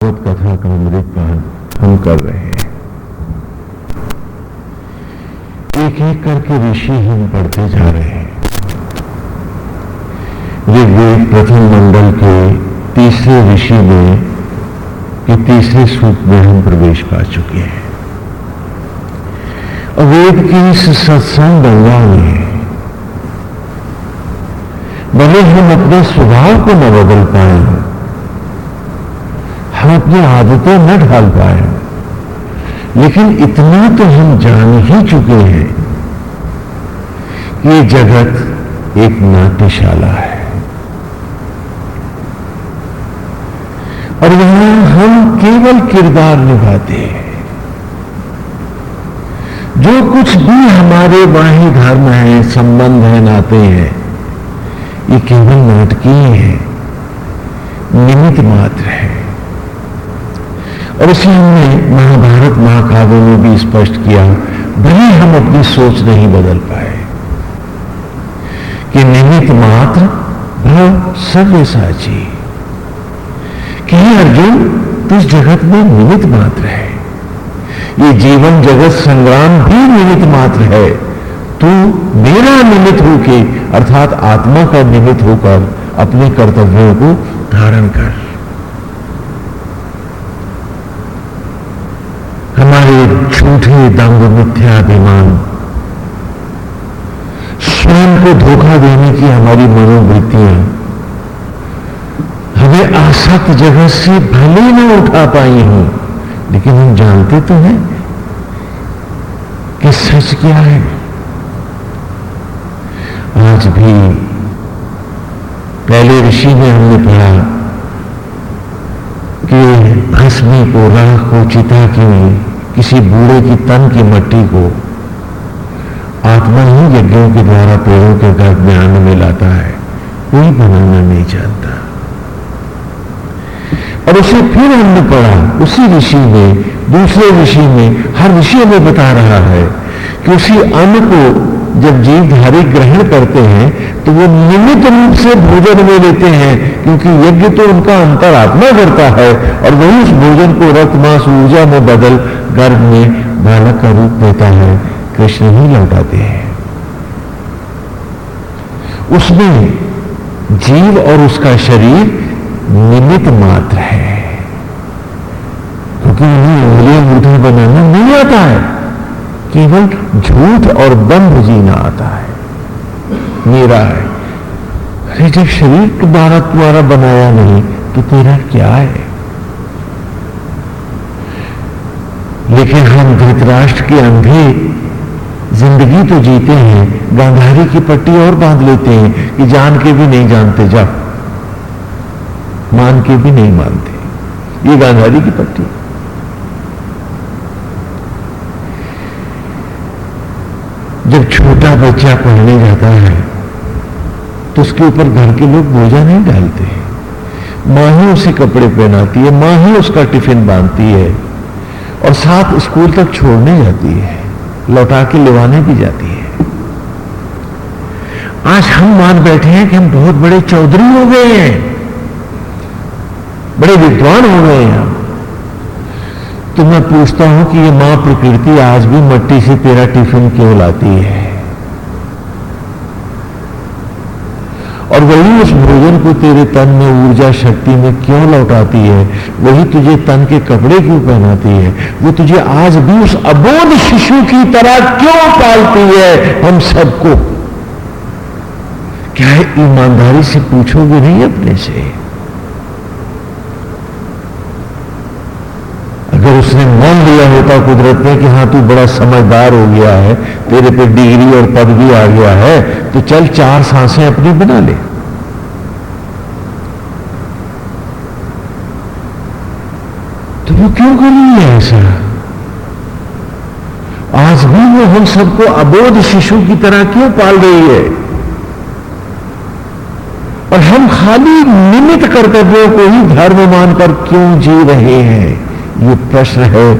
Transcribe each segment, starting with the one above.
भगवत कथा का अमृत पान हम कर रहे हैं। एक एक करके ऋषि हम पढ़ते जा रहे हैं। ऋग्वेद प्रथम मंडल के तीसरे ऋषि में के तीसरे सूत्र में हम प्रवेश पा चुके हैं। और वेद की इस सत्संग गंगा में भले हम अपने स्वभाव को न बदल पाए हम अपनी आदतें न ढाल पाए। लेकिन इतना तो हम जान ही चुके हैं कि ये जगत एक नाट्यशाला है। और यहाँ हम केवल किरदार निभाते हैं। जो कुछ भी हमारे बाह्य धर्म है, संबंध है, नाते हैं, ये केवल नाटकीय है निमित मात्र है। और इसे हमने महाभारत, महाकाव्य में भी स्पष्ट किया, भले हम अपनी सोच नहीं बदल पाए। कि निमित मात्र भव सर्व साची कि अर्जुन इस जगत में निमित्त मात्र है। ये जीवन जगत संग्राम भी निमित मात्र है। तू मेरा निमित्त होके अर्थात आत्मा का निमित्त होकर अपने कर्तव्यों को धारण कर हमारे झूठे दंग मिथ्याभिमान। स्वयं को धोखा देने की हमारी मनोवृत्तियाँ। हमें आसक्त जगह से भले न उठा पाई हूँ, लेकिन हम जानते तो हैं कि सच क्या है। आज भी पहले ऋषि में हमने पढ़ा कि भस्मी को राख को चिता की किसी बूढ़े की तन की मट्टी को आत्मा ही यज्ञों के द्वारा पेड़ों के गर्भ में अन्न में लाता है। कोई बनाना नहीं जानता। और उसे फिर हमने पढ़ा, उसी ऋषि में दूसरे ऋषि में हर ऋषि में बता रहा है कि उसी अन्न को जब जीव जीवधारी ग्रहण करते हैं तो वो नियमित रूप से भोजन में लेते हैं, क्योंकि यज्ञ तो उनका अंतर आत्मा करता है, और वही उस भोजन को रक्त, मांस, ऊर्जा में बदल गर्भ में बालक का रूप देता है। कृष्ण ही लौटाते हैं। उसमें जीव और उसका शरीर निमित मात्र है, क्योंकि उन्हें उंगलियाँ मुठा बनाना नहीं आता है। केवल झूठ और बंध जीना आता है। मेरा है। अरे जब शरीर तुम्हारा तुम्हारा बनाया नहीं तो तेरा क्या है? लेकिन हम धृतराष्ट्र के अंधे ज़िंदगी तो जीते हैं, गांधारी की पट्टी और बाँध लेते हैं कि जान के भी नहीं जानते जा मान के भी नहीं मानते। ये गांधारी की पट्टी। जब छोटा बच्चा पढ़ने जाता है तो उसके ऊपर घर के लोग बोझा नहीं डालते माँ ही उसे कपड़े पहनाती है, माँ ही उसका टिफ़िन बांधती है और साथ स्कूल तक छोड़ने जाती है, लौटा के लिवाने भी जाती है। आज हम मान बैठे हैं कि हम बहुत बड़े चौधरी हो गए हैं, बड़े विद्वान हो गए हैं तो मैं पूछता हूँ कि ये माँ प्रकृति आज भी मट्टी से तेरा टिफ़िन क्यों लाती है? और वही उस भोजन को तेरे तन में ऊर्जा शक्ति में क्यों लौटाती है? वही तुझे तन के कपड़े क्यों पहनाती है? वो तुझे आज भी उस अबोध शिशु की तरह क्यों पालती है? हम सबको। क्या ईमानदारी से पूछोगे नहीं अपने से? अगर उसने मान लिया होता कुदरत ने कि हाँ तू बड़ा समझदार हो गया है, तेरे पे डिग्री और पद भी आ गया है तो चल चार साँसें अपनी बना ले। तो वो क्यों कर रही है ऐसा? आज भी वो हम सबको अबोध शिशु की तरह क्यों पाल रही है? और हम खाली निमित्त कर्तव्यों को ही धर्म मानकर क्यों जी रहे हैं? ये प्रश्न है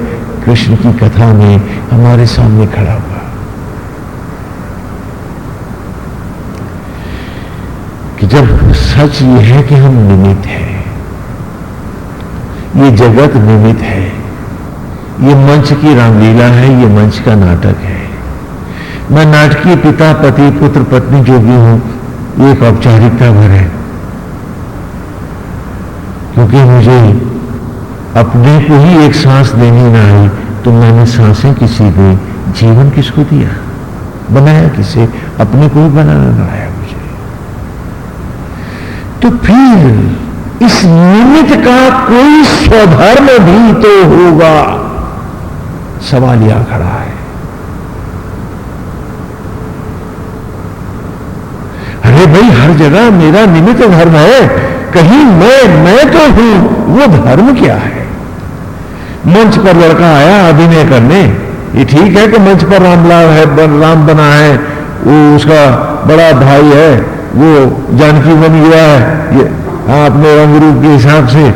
कृष्ण की कथा में हमारे सामने खड़ा हुआ। कि जब सच ये है कि हम निमित हैं, ये जगत निमित है, ये मंच की रामलीला है, ये मंच का नाटक है। मैं नाटकीय पिता, पति, पुत्र, पत्नी जो भी हूँ, एक औपचारिकता भर है। क्योंकि मुझे अपने को ही एक सांस देनी ना आई तो मैंने साँसें किसी दी जीवन किसको दिया? बनाया किसे? अपने को ही बनाना ना आया मुझे। तो फिर इस निमित्त का कोई स्वधर्म भी तो होगा। सवाल यह खड़ा है। अरे भाई, हर जगह मेरा निमित्त धर्म है। कहीं मैं मैं तो हूँ, वो धर्म क्या है? मंच पर लड़का आया अभिनय करने। ये ठीक है कि मंच पर रामलाल है राम बना है वो उसका बड़ा भाई है वो जानकी बन गया है ये हाँ, अपने रंग रूप के हिसाब से।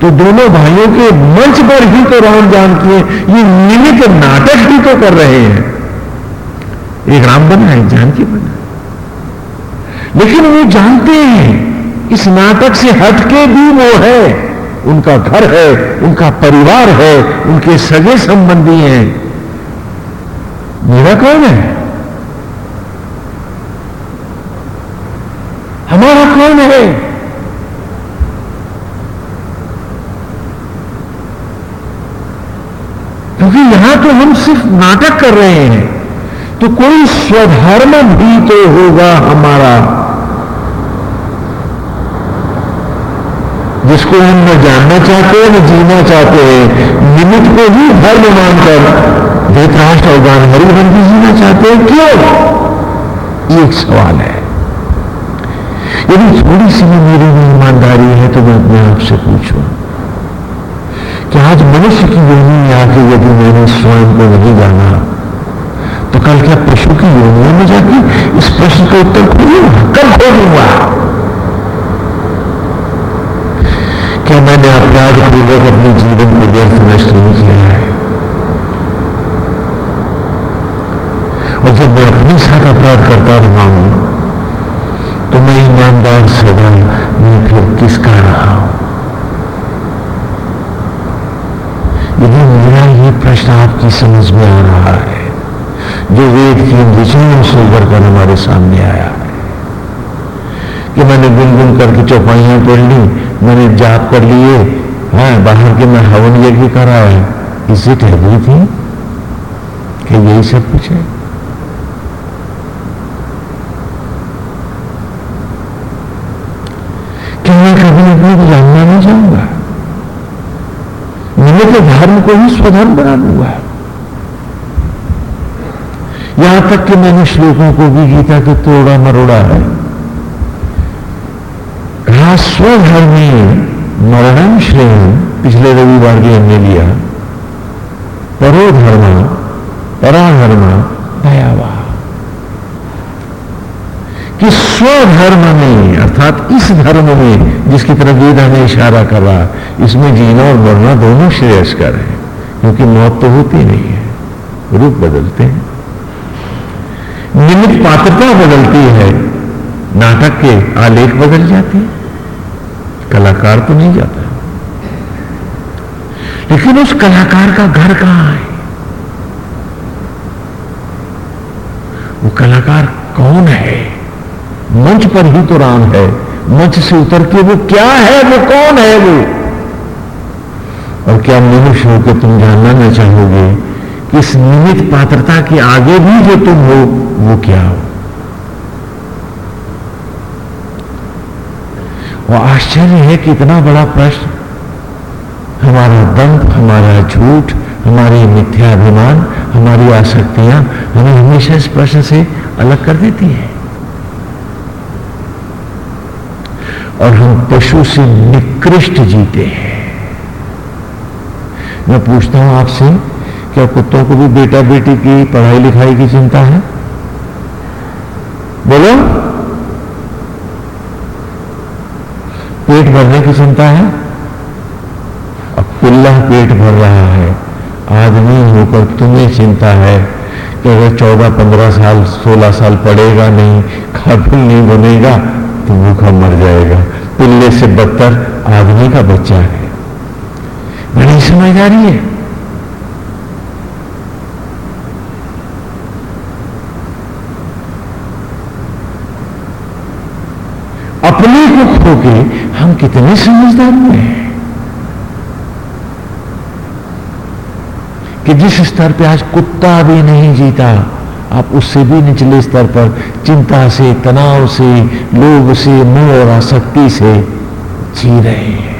तो दोनों भाइयों के मंच पर ही तो राम जानकी है ये निमित्त नाटक ही तो कर रहे हैं। एक राम बना है जानकी बना लेकिन वो जानते हैं इस नाटक से हटके भी वो है। उनका घर है, उनका परिवार है, उनके सगे संबंधी हैं। मेरा कौन है? हमारा कौन है? क्योंकि यहाँ तो हम सिर्फ़ नाटक कर रहे हैं तो कोई स्वधर्म भी तो होगा हमारा। जिसको हम न जानना चाहते हैं, न जीना चाहते हैं, निमित्त को ही धर्म मानकर धृतराष्ट्र और गांधारी बन भी जीना चाहते हैं। क्यों? एक सवाल है। यदि थोड़ी सी भी मेरी में ईमानदारी है तो मैं अपने आप से पूछूँ, कि आज मनुष्य की योनि में आके यदि मैंने स्वयं को नहीं जाना तो कल क्या पशु की योनियों में जाके इस प्रश्न का उत्तर खोलूँगा कल खोलूँगा क्या मैंने अपराध पूर्वक अपने जीवन को व्यर्थ नष्ट नहीं किया है। और जब मैं अपने साथ अपराध करता रहा हूँ तो मैं ईमानदार सदा मैं फिर किसका रहा हूँ? यदि मेरा ये प्रश्न आपकी समझ में आ रहा है, जो वेद की विचारों से उभर कर हमारे सामने आया है, कि मैंने गुनगुन करके चौपाइयाँ पढ़ ली मैंने जाप कर लिए हाँ। बाहर के मैं हवन यज्ञ करा है। इसे ठहरी थी। कि यही सब कुछ है? कि मैं कभी अपने को जानना नहीं चाहूँगा? मैंने तो धर्म को ही स्वधर्म बना लूँगा यहाँ तक कि मैंने श्लोकों को भी गीता के तोड़ा मरोड़ा है। कहा स्वधर्मी मरणम श्रेय पिछले रविवार भी हमने लिया। परो धर्म पराधर्म भयावह कि स्वधर्म में, अर्थात इस धर्म में, जिसकी तरफ़ वेद हमें इशारा कर इसमें जीना और मरना दोनों श्रेयस्कर है, क्योंकि मौत तो होती नहीं है, रूप बदलते हैं। निमित पात्रता बदलती है, नाटक के आलेख बदल जाते हैं। कलाकार तो नहीं जाता। लेकिन उस कलाकार का घर कहाँ है? वो कलाकार कौन है? मंच पर ही तो राम है। मंच से उतर के वो क्या है? वो कौन है वो? और क्या मनुष्य होकर तुम जानना न चाहोगे कि इस निमित पात्रता के आगे भी जो तुम हो, वो क्या हो? वो आश्चर्य है कि इतना बड़ा प्रश्न, हमारा दंभ, हमारा झूठ, हमारी मिथ्याभिमान, हमारी आसक्तियाँ हमें हमेशा इस प्रश्न से अलग कर देती है। और हम पशु से निकृष्ट जीते हैं। मैं पूछता हूँ आपसे, क्या कुत्तों को भी बेटा बेटी की पढ़ाई लिखाई की चिंता है? बोलो। पेट भरने की सुनता है? अब पुल्ला पेट भर रहा है। आदमी होकर तुम्हें चिंता है कि अगर चौदह, पंद्रह साल, सोलह साल पड़ेगा नहीं खाफिल नहीं बनेगा तो भूखा मर जाएगा। पिल्ले से बदतर आदमी का बच्चा है। नहीं समझ आ रही है। को खो के हम कितने समझदार हुए हैं कि जिस स्तर पे आज कुत्ता भी नहीं जीता, आप उससे भी निचले स्तर पर चिंता से, तनाव से, लोभ से, मोह और आसक्ति से जी रहे हैं।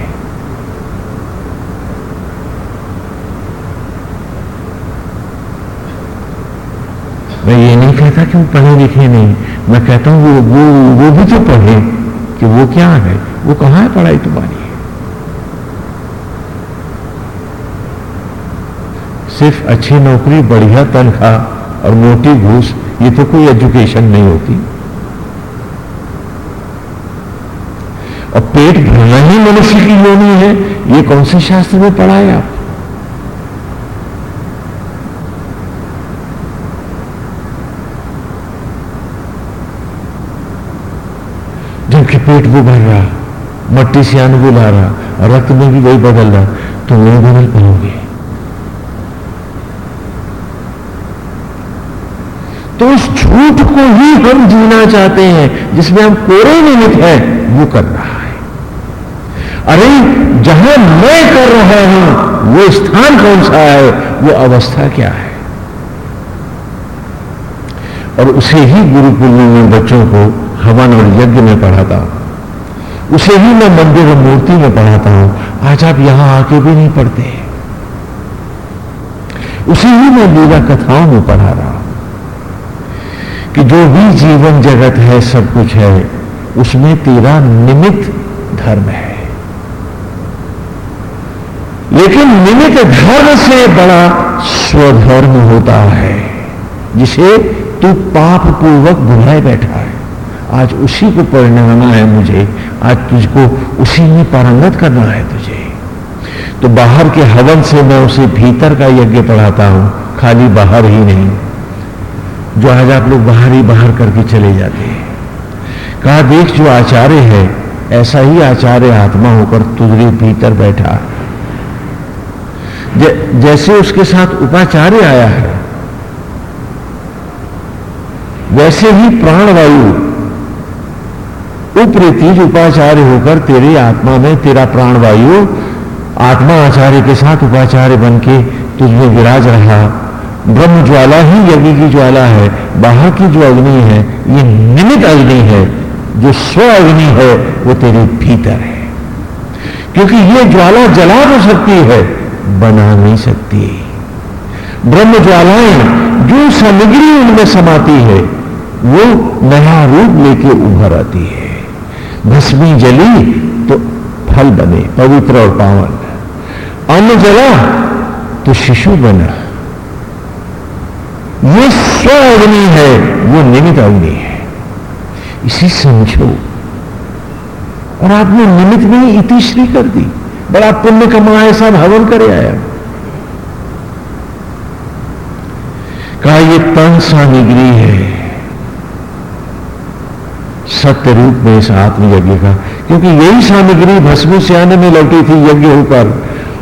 मैं ये नहीं कहता कि वो पढ़े लिखे नहीं, मैं कहता हूँ वो वो वो भी तो पढ़े कि वो क्या है? वो कहाँ है पढ़ाई तुम्हारी? है सिर्फ़ अच्छी नौकरी, बढ़िया तनख्वाह और मोटी घूस, ये तो कोई एजुकेशन नहीं होती। और पेट भरना ही मनुष्य की योनि है। ये कौन से शास्त्र में पढ़ाए आप? पेट वो भर रहा, मट्टी से अन्न बुला रहा, रक्त में भी वही बदल रहा तो वो बदल पाओगे। तो उस झूठ को ही हम जीना चाहते हैं, जिसमें हम कोरे निमित है, वो कर रहा है। अरे, जहाँ मैं कर रहा हूँ, वो स्थान कौन सा है, वो अवस्था क्या है? और उसे ही गुरुकुल में बच्चों को हवन और यज्ञ में पढ़ाता हूँ। उसे ही मैं मंदिर और मूर्ति में पढ़ाता हूँ। आज आप यहाँ आके भी नहीं पढ़ते। उसे ही मैं लीला कथाओं में पढ़ा रहा हूँ कि जो भी जीवन जगत है, सब कुछ है, उसमें तेरा निमित्त धर्म है। लेकिन निमित्त धर्म से बड़ा स्वधर्म होता है, जिसे तू पाप पूर्वक भुलाए बैठा है। आज उसी को परिणाना है मुझे आज तुझको उसी में पारंगत करना है तुझे। तो बाहर के हवन से मैं उसे भीतर का यज्ञ पढ़ाता हूँ खाली बाहर ही नहीं जो आज आप लोग बाहर ही बाहर करके चले जाते हैं। कहा देख जो आचार्य है ऐसा ही आचार्य आत्मा होकर तुझे भीतर बैठा। ज, जैसे उसके साथ उपाचार्य आया है वैसे ही प्राणवायु उपरीतिज उपाचार्य होकर तेरी आत्मा में तेरा प्राणवायु, आत्मा आचार्य के साथ उपाचार्य बन के तुझमें विराज रहा। ब्रह्म ज्वाला ही यज्ञ की ज्वाला है, बाहर की जो अग्नि है, ये निमित अग्नि है, जो स्व अग्नि है, वो तेरे भीतर है। क्योंकि ये ज्वाला जला तो सकती है, बना नहीं सकती। ब्रह्म ज्वालाएँ जो सामग्री उनमें समाती है, वो नया रूप लेके उभर आती है। भस्मी जली तो फल बने, पवित्र और पावन। अन्न जला तो शिशु बना। ये स्व अग्नि है, वो निमित अग्नि है। इसी समझो। और आपने निमित में ही इतिश्री कर दी। बड़ा पुण्य कमाए सब हवन करे आया। कहा, ये तन सा निगरी है सत्य रूप में इस आत्मयज्ञ का, क्योंकि यही सामग्री भस्म आने में लौटी थी यज्ञ होकर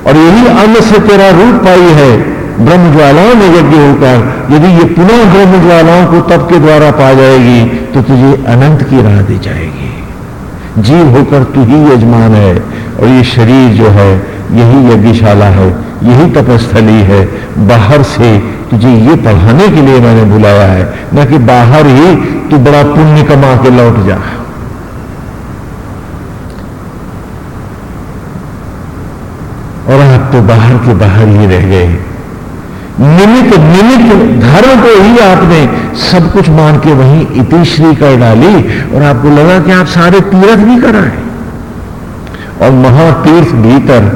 और यही अन्न से तेरा रूप पाई है ब्रह्म ज्वालाओं में यज्ञ होकर यदि ये पुनः ब्रह्म ज्वालाओं को तप के द्वारा पा जाएगी तो तुझे अनंत की राह दी जाएगी। जीव होकर तू ही यजमान है, और ये शरीर जो है, यही यज्ञशाला है, यही तपस्थली है, बाहर से तुझे ये पढ़ाने के लिए मैंने बुलाया है, न कि बाहर ही तू बड़ा पुण्य कमा के लौट जा। और आप तो बाहर के बाहर ही रह गए। निमित्त निमित्त धर्म को ही आपने सब कुछ मान के वहीं इतिश्री कर डाली और आपको लगा कि आप सारे तीर्थ भी कराए। और महातीर्थ भीतर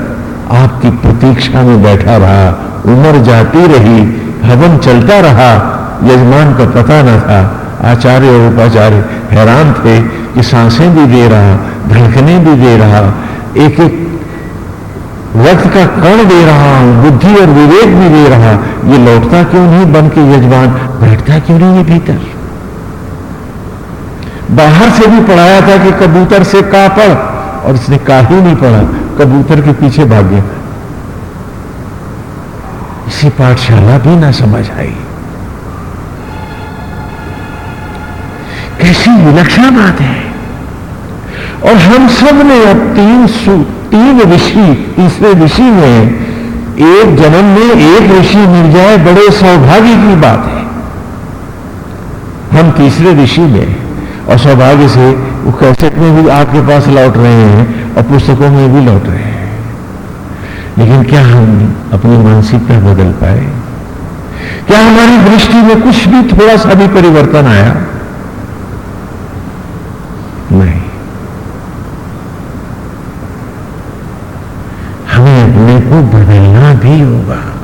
आपकी प्रतीक्षा में बैठा रहा, उम्र जाती रही हवन चलता रहा, यजमान का पता न था। आचार्य और उपाचार्य हैरान थे कि साँसें भी दे रहा, धड़कने भी दे रहा एक एक रक्त का कण दे रहा हूँ बुद्धि और विवेक भी दे रहा, ये लौटता क्यों नहीं बन के यजमान? बैठता क्यों नहीं ये भीतर? बाहर से भी पढ़ाया था कि कबूतर से का पढ़ और इसने का ही नहीं पढ़ा। कबूतर के पीछे भाग गया। इसी पाठशाला भी ना समझ आई। कैसी विलक्षण बात है। और हम सबने अब तीन तीन ऋषि, तीसरे ऋषि में एक जन्म में एक ऋषि मिल जाए, बड़े सौभाग्य की बात है। हम तीसरे ऋषि में, और सौभाग्य से वो कैसेट में भी आपके पास लौट रहे हैं, और पुस्तकों में भी लौट रहे हैं। लेकिन क्या हम अपनी मानसिकता बदल पाए? क्या हमारी दृष्टि में कुछ भी थोड़ा सा भी परिवर्तन आया? नहीं। हमें अपने को बदलना भी होगा।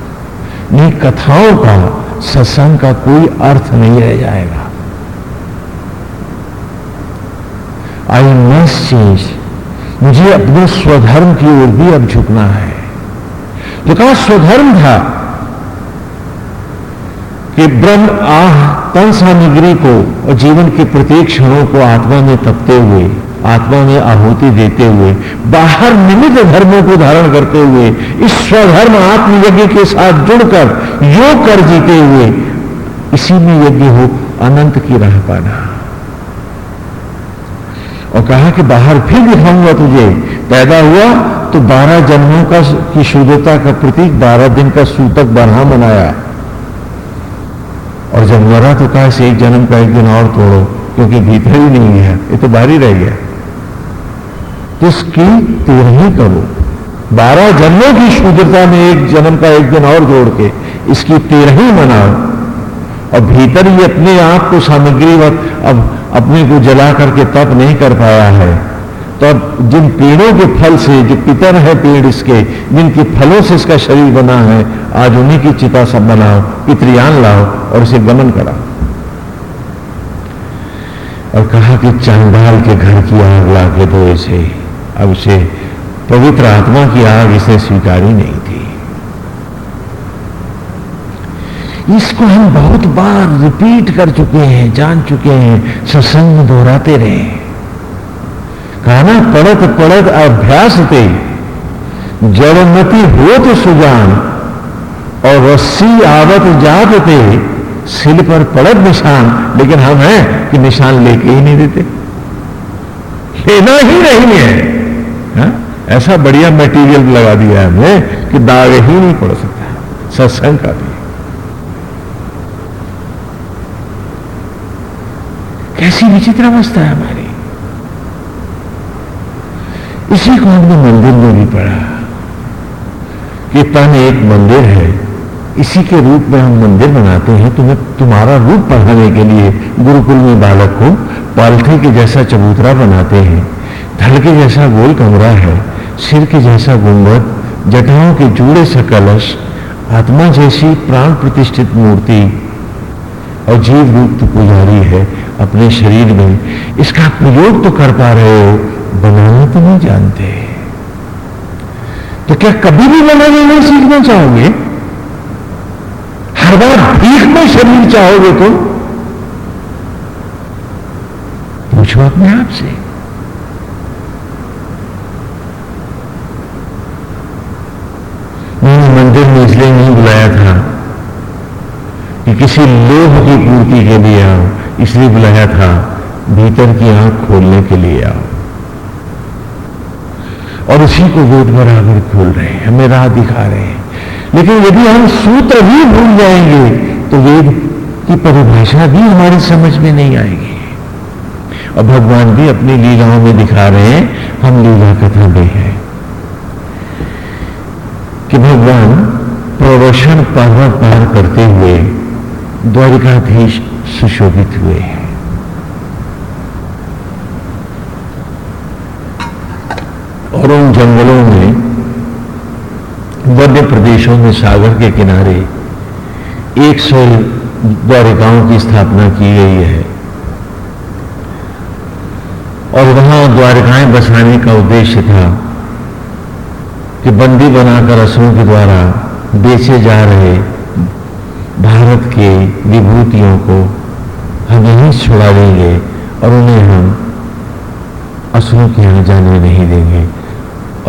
नहीं कथाओं का सत्संग का कोई अर्थ नहीं रह जाएगा। आई मस्ट चेंज मुझे अपने स्वधर्म की ओर भी अब झुकना है। तो कहा स्वधर्म था कि ब्रह्म आह तन सामग्री को और जीवन के प्रत्येक क्षणों को आत्मा में तपते हुए, आत्मा में आहुति देते हुए, बाहर निमित्त धर्मों को धारण करते हुए, इस स्वधर्म आत्मयज्ञ के साथ जुड़कर योग कर जीते हुए, इसी में यज्ञ हो अनंत की राह पाना। और कहा कि बाहर फिर दिखाऊँगा तुझे, पैदा हुआ तो बारह जन्मों का की शुद्धता का प्रतीक बारह दिन का सूतक बना मनाया। और जब मरा तो कहा एक जन्म का एक दिन और तोड़ो, क्योंकि भीतर ही नहीं गया ये तो बाहर ही रह गया। इसकी तेरह करो। बारह जन्मों की शुद्धता में एक जन्म का एक दिन और जोड़ के इसकी तेरह मनाओ। और भीतर ही अपने आप को सामग्री अब अपने को जला करके तप नहीं कर पाया है। तो अब जिन पेड़ों के फल से, जो पितर है पेड़ इसके, जिनके फलों से इसका शरीर बना है, आज उन्हीं की चिता सब बनाओ, पितृयान लाओ और इसे गमन कराओ। और कहा कि चांडाल के घर की आग ला के दो इसे। अब उसे पवित्र आत्मा की आग इसे स्वीकारी नहीं थी। इसको हम बहुत बार रिपीट कर चुके हैं, जान चुके हैं, सत्संग दोहराते रहे। कहना पड़त पड़त अभ्यास थे जड़मती होत सुजान, और रस्सी आवत जात थे सिल पर पड़त निशान। लेकिन हम हैं कि निशान लेके ही नहीं देते। लेना ही नहीं है। हा? ऐसा बढ़िया मटेरियल लगा दिया हमने कि दाग ही नहीं पड़ सकता। सत्संग का भी। कैसी विचित्र अवस्था है हमारी। इसी को हमने मंदिर में भी पढ़ा कि तन एक मंदिर है, इसी के रूप में हम मंदिर बनाते हैं, तुम्हें तुम्हारा रूप पढ़ाने के लिए गुरुकुल में बालक को पालथे के जैसा चबूतरा बनाते हैं, धड़ के जैसा गोल कमरा है, सिर के जैसा गुंबद, जटाओं के जूड़े सा कलश, आत्मा जैसी प्राण प्रतिष्ठित मूर्ति, और जीव रूप तो पुजारी है अपने शरीर में। इसका प्रयोग तो कर पा रहे हो बनाना तो नहीं जानते। तो क्या कभी भी बनाना नहीं सीखना चाहोगे? हर बार भीख में शरीर चाहोगे तो पूछो अपने आप से। मंदिर में इसलिए नहीं बुलाया था कि किसी लोभ की पूर्ति के लिए आओ, इसलिए बुलाया था, भीतर की आँख खोलने के लिए आओ। और उसी को वेद बराबर खोल रहे हैं, हमें राह दिखा रहे हैं। लेकिन यदि हम सूत्र भी भूल जाएँगे तो वेद की परिभाषा भी हमारी समझ में नहीं आएगी। और भगवान भी अपनी लीलाओं में दिखा रहे हैं, हम लीला कथा में हैं। कि भगवान प्रवशन पर्व पार करते हुए द्वारिकाधीश सुशोभित हुए हैं। और उन जंगलों में, मध्य प्रदेशों में सागर के किनारे एक सौ द्वारिकाओं की स्थापना की गई है। और वहाँ द्वारिकाएँ बसाने का उद्देश्य था कि बंदी बनाकर असुरों के द्वारा बेचे जा रहे भारत के विभूतियों को हम यहीं छुड़ा देंगे और उन्हें हम असुरों के यहाँ जाने नहीं देंगे।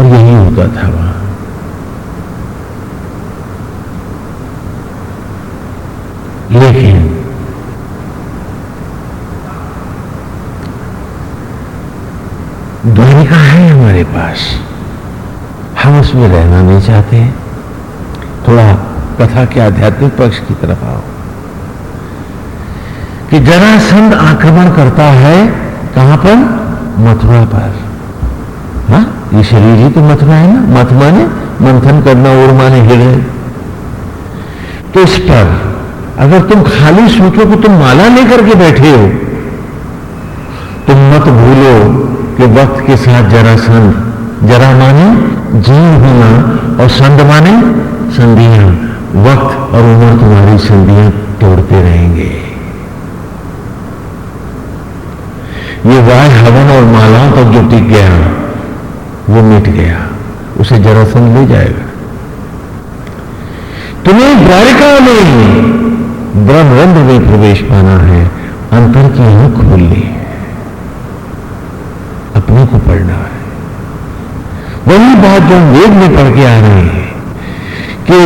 और यही होता था वहाँ लेकिन द्वारिका है हमारे पास। हम उसमें रहना नहीं चाहते। थोड़ा कथा के आध्यात्मिक पक्ष की तरफ़ आओ। कि जरासंध आक्रमण करता है कहाँ पर? मथुरा पर। हा? ये शरीर ही तो मथुरा है ना? मथ माने मंथन करना और माने हृदय तो इस पर अगर तुम खाली सोचो कि तुम माला लेकर के बैठे हो, तुम मत भूलो कि वक्त के साथ जरा संध जरा माने जीव होना और संध माने संधियाँ। वक्त और उम्र तुम्हारी संधियाँ तोड़ते रहेंगे। ये वाय हवन और मालाओं तक जो टिक गया वो मिट गया। उसे जरासंध ले जाएगा। तुम्हें द्वारिका में ब्रह्मरंध्र में प्रवेश पाना है, अंतर की आँख खोलनी है अपने को पढ़ना है। वही बात जो वेद में पढ़ के आ रहे हैं। कि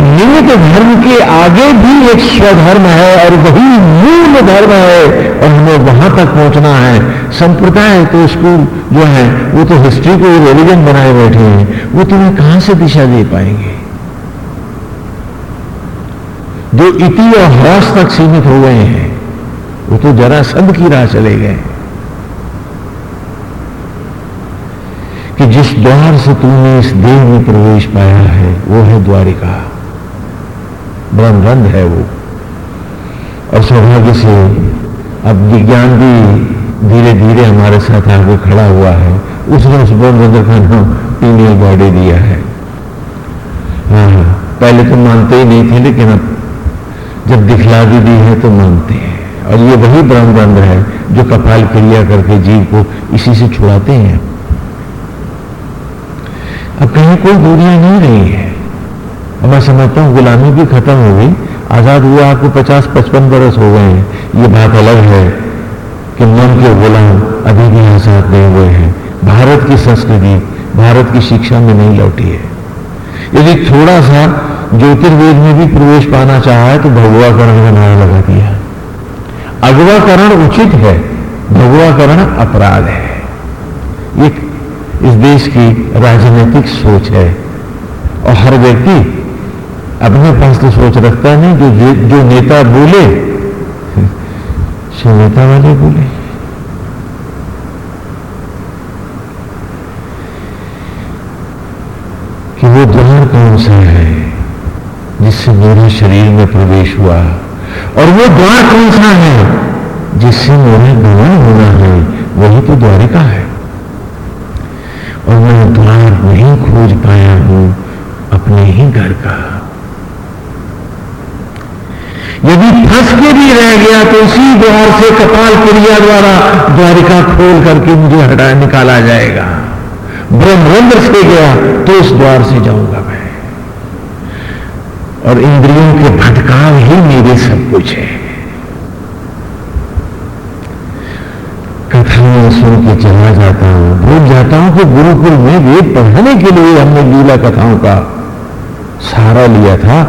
निमित धर्म के आगे भी एक स्वधर्म है और वही मूल धर्म है और हमें वहाँ तक पहुँचना है। संप्रदाय तो स्कूल जो है, वो तो हिस्ट्री को रिलीजन बनाए बैठे हैं। वो तुम्हें कहाँ से दिशा दे पाएँगे? जो इति और ह्रास तक सीमित हो गए हैं, वो तो जरा सद की राह चले गए कि द्वार से तूने इस देह में प्रवेश पाया है वो है द्वारिका। ब्रह्मरंध है वो। और सौभाग्य से अब विज्ञान भी धीरे धीरे हमारे साथ आगे खड़ा हुआ है। उसने उस ब्रह्मरंध्र का नाम पीनियल बॉडी दिया है। हाँ, हाँ पहले तो मानते ही नहीं थे लेकिन अब जब दिखला भी दी है तो मानते हैं। और ये वही ब्रह्मरंध्र है जो कपाल क्रिया करके जीव को इसी से छुड़ाते हैं। अब कहीं कोई दूरियाँ नहीं रही है। अब मैं समझता हूँ गुलामी भी खत्म हो गई। आज़ाद हुआ आपको पचास पचपन बरस हो गए हैं। ये बात अलग है कि मन के गुलाम अभी भी आज़ाद नहीं हुए हैं। भारत की संस्कृति, भारत की शिक्षा में नहीं लौटी है। यदि थोड़ा सा ज्योतिर्वेद में भी प्रवेश पाना चाहा है तो भगवाकरण का नारा लगा दिया। अगवाकरण उचित है, भगवाकरण अपराध है। ये इस देश की राजनीतिक सोच है। और हर व्यक्ति अपने पास तो सोच रखता है, जो जो नेता बोले, सो नेता वाले बोले। कि वो द्वार कौन सा है, जिससे मेरे शरीर में प्रवेश हुआ? और वो द्वार कौन सा है, जिससे मेरा गमन होना है, वही तो द्वारिका है। और मैं द्वार नहीं खोज पाया हूँ अपने ही घर का। यदि फंस के भी रह गया तो उसी द्वार से कपाल क्रिया द्वारा द्वारिका खोल करके मुझे हटा निकाला जाएगा। ब्रह्मरंद्र से गया तो उस द्वार से जाऊँगा मैं। और इंद्रियों के भटकाव ही मेरे सब कुछ है। कथाएँ सुन के चला जाता हूँ। भूल जाता हूँ कि गुरुकुल में वेद पढ़ाने के लिए हमने लीला कथाओं का सहारा लिया था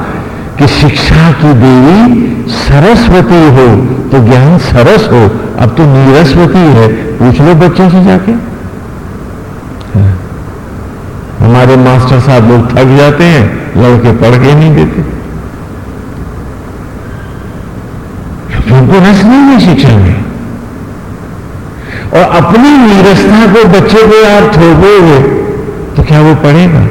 कि शिक्षा की देवी सरस्वती हो तो ज्ञान सरस हो। अब तो नीरस्वती है। पूछ लो बच्चों से जाके। हाँ। हमारे मास्टर साहब लोग थक जाते हैं, लड़के पढ़ के नहीं देते। उनको रस नहीं है शिक्षा में। और अपनी नीरसता को बच्चे को यार थोपोगे तो क्या वो पढ़ेगा?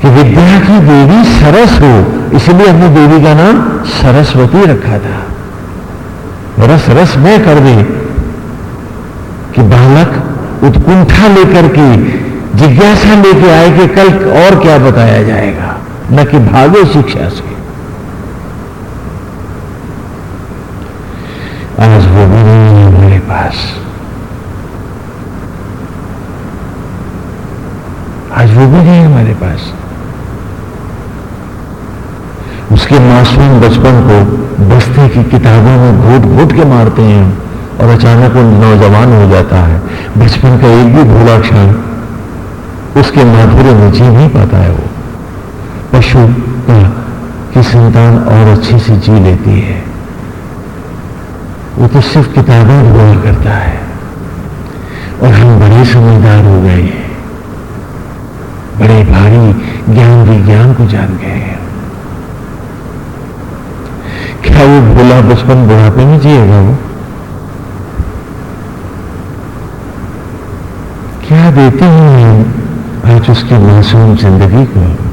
कि विद्या की देवी सरस हो, इसलिए हमने देवी का नाम सरस्वती रखा था। रस रस में कर दे कि बालक उत्कुंठा लेकर के, जिज्ञासा लेके आए कि कल और क्या बताया जाएगा। न कि भागो शिक्षा से। आज वो भी नहीं है हमारे पास। आज वो भी नहीं हमारे पास। उसके मासूम बचपन को बस्ते की किताबों में घोट घोट के मारते हैं और अचानक वो नौजवान हो जाता है। बचपन का एक भी भूला क्षण उसके माधुर्य में जी नहीं पाता है वो। पशु का की संतान और अच्छे से जी लेती है। वो तो सिर्फ़ किताबें हुआ करता है। और हम बड़े समझदार हो गए हैं। बड़े भारी ज्ञान विज्ञान को जान गए हैं। क्या वो भोला बचपन बुढ़ापे में जिएगा वो? क्या देते हैं आज उसकी मासूम ज़िंदगी को?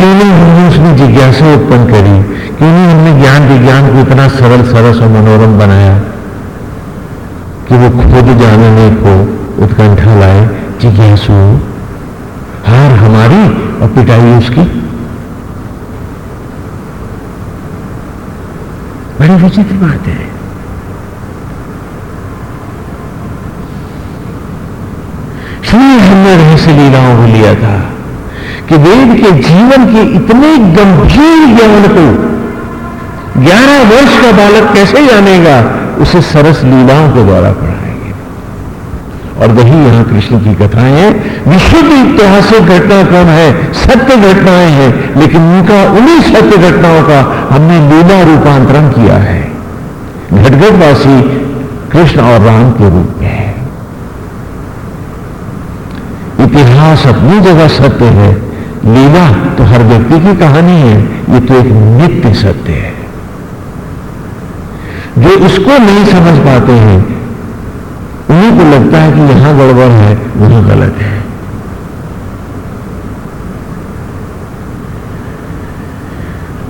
क्यों नहीं हमने उसमें जिज्ञासा उत्पन्न करी? क्यों नहीं हमने ज्ञान विज्ञान को इतना सरल, सरस और मनोरम बनाया कि वो खुद जानने को उत्कंठा लाए, जिज्ञासु, हार हमारी और पिटाई उसकी? बड़ी विचित्र बात है। इसलिए हमने रहस्य लीलाओं को लिया था। कि वेद के जीवन के इतने गंभीर ज्ञान को ग्यारह वर्ष का बालक कैसे जानेगा, उसे सरस लीलाओं के द्वारा पढ़ाएँगे। और वही यहाँ कृष्ण की कथाएँ विशुद्ध ऐतिहासिक घटना कौन है? सत्य घटनाएँ हैं, लेकिन उनका, उन्हीं सत्य घटनाओं का हमने लीला रूपांतरण किया है। घटघटवासी कृष्ण और राम के रूप में इतिहास अपनी जगह सत्य है लीला तो हर व्यक्ति की कहानी है, ये तो एक नित्य सत्य है। जो उसको नहीं समझ पाते हैं, उन्हीं को लगता है कि यहाँ गड़बड़ है, वहाँ गलत है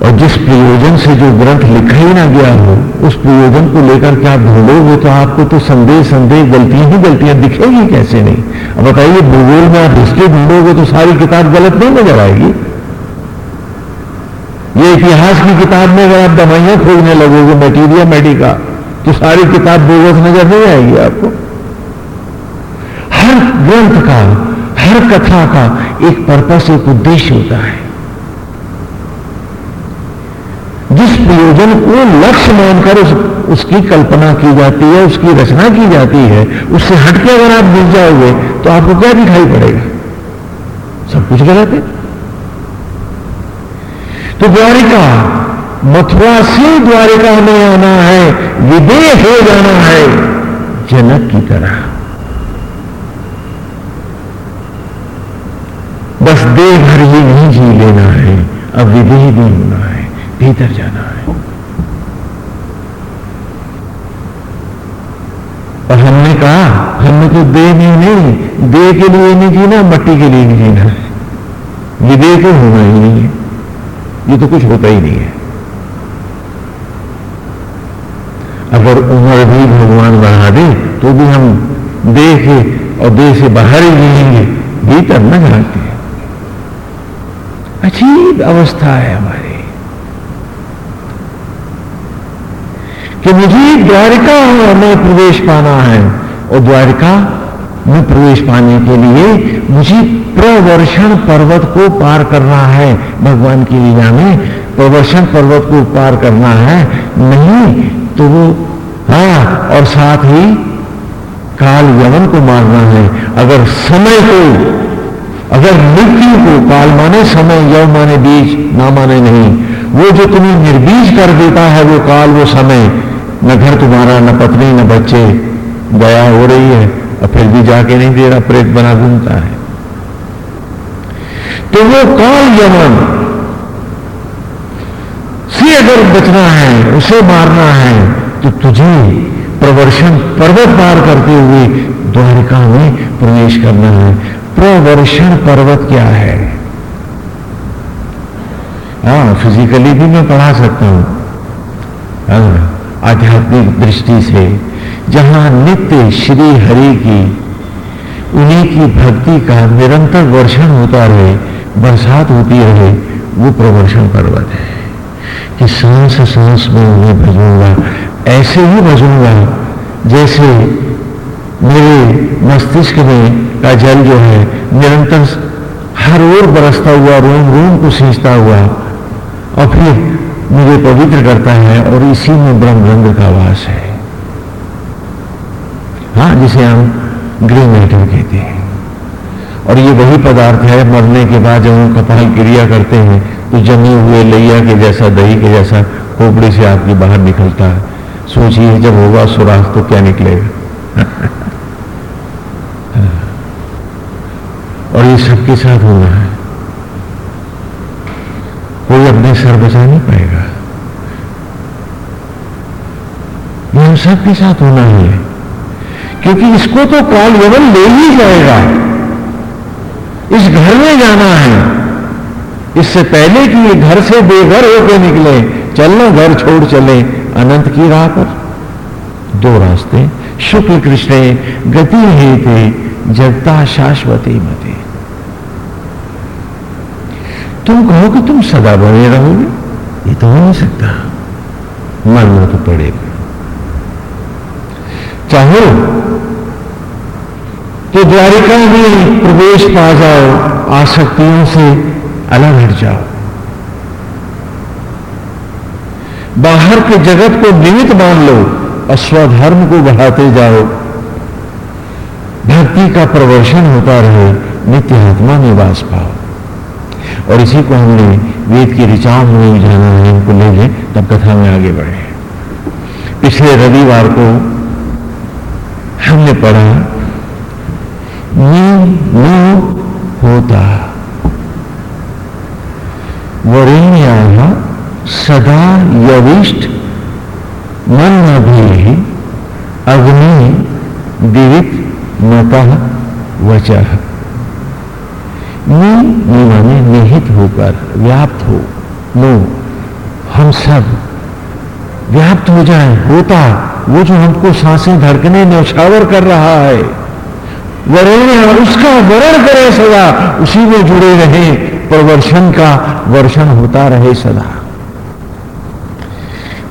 और जिस प्रयोजन से जो ग्रंथ लिखा ही ना गया हो, उस प्रयोजन को लेकर के आप ढूंढोगे तो आपको तो संदेह संदेह, गलतियाँ ही गलतियाँ दिखेगी कैसे नहीं? अब बताइए, भूगोल में आप हिस्ट्री ढूंढोगे तो सारी किताब गलत नहीं नज़र आएगी। ये इतिहास की किताब में अगर आप दवाइयाँ खोजने लगोगे मटीरिया मेडिका तो सारी किताब बोगस नज़र नहीं आएगी आपको। हर ग्रंथ का, हर कथा का एक पर्पस एक उद्देश्य होता है जिस प्रयोजन को लक्ष्य मानकर उस, उसकी कल्पना की जाती है उसकी रचना की जाती है उससे हटके अगर आप गिर जाओगे तो आपको क्या दिखाई पड़ेगा? सब कुछ गलत है। तो द्वारिका मथुरा से द्वारिका में आना है विदेह हो जाना है जनक की तरह। बस देह भर ही नहीं जी लेना है अब विदेह भी होना है। भीतर जाना है। और हमने कहा, हमने तो देह नहीं नहीं। देह के लिए नहीं जीना, मट्टी के लिए नहीं जीना। है विदेह तो होना ही नहीं है। ये तो कुछ होता ही नहीं है। अगर उम्र भी भगवान बढ़ा दे तो भी हम देह के और देह से बाहर ही जिएँगे भीतर न जाते। अजीब अवस्था है हमारी। कि मुझे द्वारिका में प्रवेश पाना है। और द्वारिका में प्रवेश पाने के लिए मुझे प्रवर्षण पर्वत को पार करना है। भगवान की लीला में प्रवर्षण पर्वत को पार करना है। नहीं तो वो हाँ और साथ ही काल यवन को मारना है। अगर समय को अगर मृत्यु को काल माने समय, यव माने बीज, ना माने नहीं। वो जो तुम्हें निर्बीज कर देता है, वो काल, वो समय। न घर तुम्हारा, न पत्नी, न बच्चे। दया हो रही है, और फिर भी जाके नहीं दे रहा प्रेत बना घूमता है। तो वो काल यमन, से अगर बचना है, उसे मारना है तो तुझे प्रवर्षण पर्वत पार करते हुए द्वारिका में प्रवेश करना है। प्रवर्षण पर्वत क्या है? हाँ फिजिकली भी मैं पढ़ा सकता हूँ। हाँ। आध्यात्मिक दृष्टि से, जहाँ नित्य श्री हरि की, उन्हीं की भक्ति का निरंतर वर्षण होता रहे, बरसात होती रहे, वो प्रवर्षण पर्वत है। कि सांस सांस में उन्हें भजूँगा, ऐसे ही भजूँगा, जैसे मेरे मस्तिष्क में का जल जो है, निरंतर हर ओर बरसता हुआ, रोम रोम को सींचता हुआ, और फिर मुझे पवित्र करता है और इसी में ब्रह्म रंग का वास है। हाँ जिसे हम ग्रीन मैटर कहते हैं। और ये वही पदार्थ है, मरने के बाद जब हम कपाल क्रिया करते हैं तो जमे हुए लैया के जैसा, दही के जैसा खोपड़ी से आपकी बाहर निकलता है। सोचिए, जब होगा सुराख तो क्या निकलेगा? और ये सबके साथ होना है। कोई अपने सर बचा नहीं पाएगा। ये हम सबके साथ होना ही है। क्योंकि इसको तो काल यवन ले ही जाएगा। इस घर में जाना है। इससे पहले कि ये घर से बेघर होकर निकले चलना घर छोड़ चले, अनंत की राह पर। दो रास्ते, शुक्ल कृष्ण, गति है थे जगता शाश्वती मते। तुम कहो कि तुम सदा बने रहोगे। ये तो हो नहीं सकता। मानना तो पड़ेगा। चाहो तो द्वारिका में प्रवेश पा जाओ, आसक्तियों से अलग हट जाओ। बाहर के जगत को निमित मान लो और स्वधर्म को बढ़ाते जाओ। भक्ति का प्रवर्षण होता रहे नित्य आत्मा में वास पाओ। और इसी को हमने वेद की ऋचाओं में जाना है उनको ले लें, तब कथा में आगे बढ़े पिछले रविवार को हमने पढ़ा नी होता। सदा यविष्ट, मन भी अग्नि दिवित मत वच माने निहित होकर व्याप्त हो। नो, हम सब व्याप्त हो जाए। होता, वो जो हमको साँसें धड़कने न्यौछावर कर रहा है वरेण्य उसका वरण करे सदा। उसी में जुड़े रहे प्रवर्षण का वर्षण होता रहे सदा।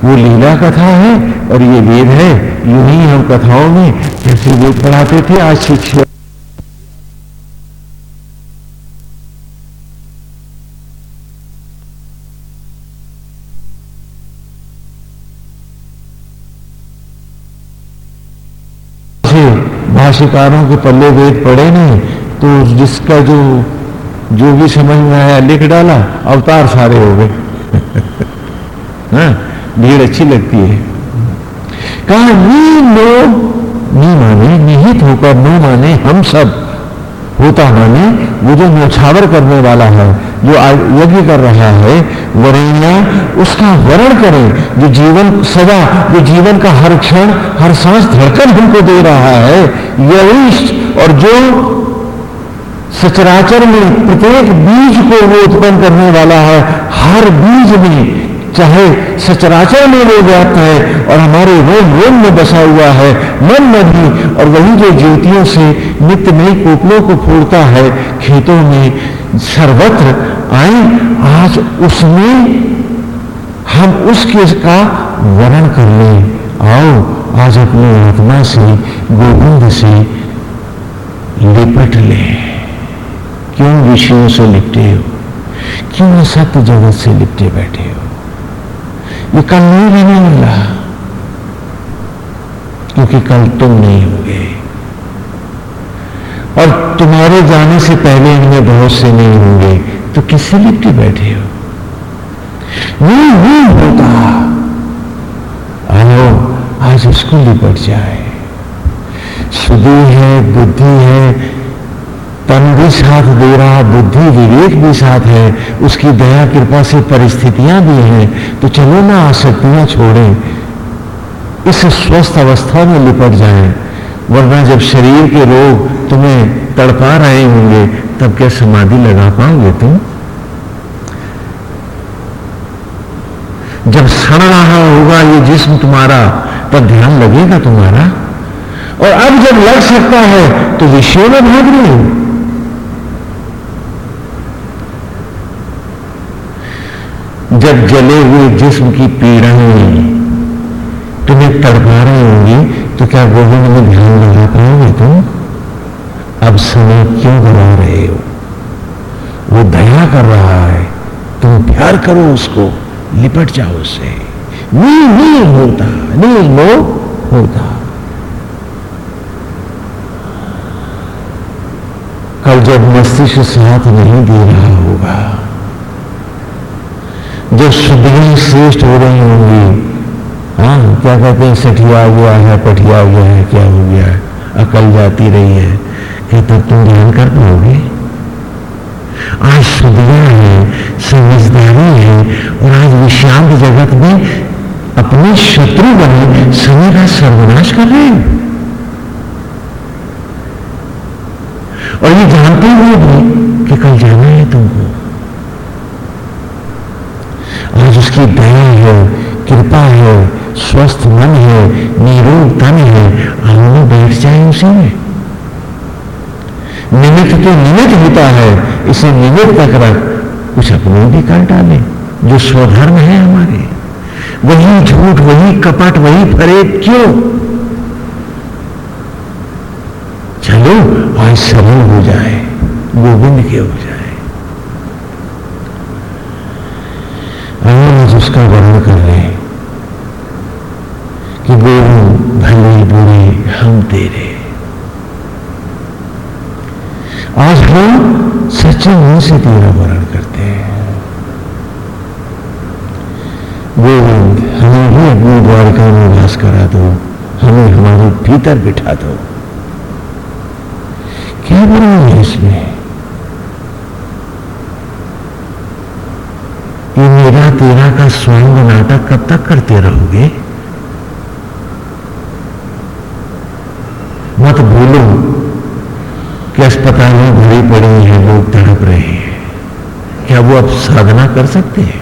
वो लीला कथा है और ये वेद है, यूँ ही हम कथाओं में जैसे वेद पढ़ाते थे, आज शिक्षा भाष्यकारों के पल्ले वेद पड़े नहीं तो जिसका जो जो भी समझ में आया लिख डाला अवतार सारे हो गए। हाँ, भीड़ अच्छी लगती है। कहा नी नो नी माने निहित होकर नो माने हम सब होता माने वो जो नौछावर करने वाला है, जो यज्ञ कर रहा है, वरेण्या उसका वरण करें, जो जीवन सदा, जो जीवन का हर क्षण, हर सांस धड़कन हमको दे रहा है यविष्ट और जो सचराचर में प्रत्येक बीज को वो उत्पन्न करने वाला है, हर बीज में चाहे सचराचर में वो व्याप्त है और हमारे रोम रोम में बसा हुआ है, मन में भी, और वही जो ज्योतियों से नित्य नई कोपलों को फोड़ता है खेतों में सर्वत्र आए, आज उसमें हम उसके का वर्ण कर ले। आओ, आज अपनी आत्मा से, गोविंद से लिपट ले। क्यों विषयों से लिपटे हो? क्यों सत्य जगत से लिपटे बैठे हो? ये कल नहीं रहने वाला क्योंकि कल तुम नहीं होगे और तुम्हारे जाने से पहले इनमें बहुत से नहीं होंगे तो किससे लिपटे बैठे हो नहीं होता आओ आज उसको लिपट जाए सुधी है बुद्धि है तन भी साथ दे रहा, बुद्धि विवेक भी साथ है, उसकी दया, कृपा से परिस्थितियाँ भी हैं तो चलो ना आसक्तियाँ छोड़ें। इस स्वस्थ अवस्था में लिपट जाएँ, वरना जब शरीर के रोग तुम्हें तड़पा रहे होंगे, तब क्या समाधि लगा पाओगे तुम? जब सड़ रहा होगा ये जिस्म तुम्हारा, तब ध्यान लगेगा तुम्हारा। और अब जब लग सकता है तो विषयों में भाग रहे हो। जब जले हुए जिस्म की पीड़ाएँ तुम्हें तड़पा रही होंगी तो क्या गोविंद में ध्यान लगा पाओगे तुम? अब समय क्यों गवा रहे हो? वो दया कर रहा है, तुम प्यार करो उसको, लिपट जाओ उससे नहीं नहीं होता नहीं लो होता। कल जब मस्तिष्क साथ नहीं दे रहा होगा जब शुद्धियाँ श्रेष्ठ हो रही होंगी। हाँ क्या कहते हैं, सठिया हुआ है, पठिया हुआ है, क्या हो गया है? अकल जाती रही है। क्या तब तुम ध्यान कर पाओगे आज शुद्धियाँ है, समझदारी है, और आज विशांत जगत में अपने शत्रु बने समय का सर्वनाश कर रहे हैं। और ये जानते हुए भी कि कल जाना है तुमको। आज उसकी दया है, कृपा है, स्वस्थ मन है निरोग तन है। आओ बैठ जाए उसी। में निमित्त तो निमित्त होता है, इसे निमित्त तक रख कुछ अपने भी कर डाले, जो स्वधर्म है हमारे। वही झूठ, वही कपट, वही फरेब क्यों? चलो, आज सरल हो जाए, गोविंद के हो जाए आज उसका वर्णन कर रहे हैं कि गोविंद भले बुरे हम तेरे। आज हम सच्चे मन से तेरा वर्णन करते हैं। गोविंद हमें भी अपनी द्वारका में वास करा दो, हमें हमारे भीतर बिठा दो। क्या बुरा है इसमें? ये मेरा तेरा का स्वयं नाटक कब तक करते रहोगे? मत भूलो कि अस्पताल में भरी पड़ी है, लोग तड़प रहे हैं। क्या वो अब साधना कर सकते हैं?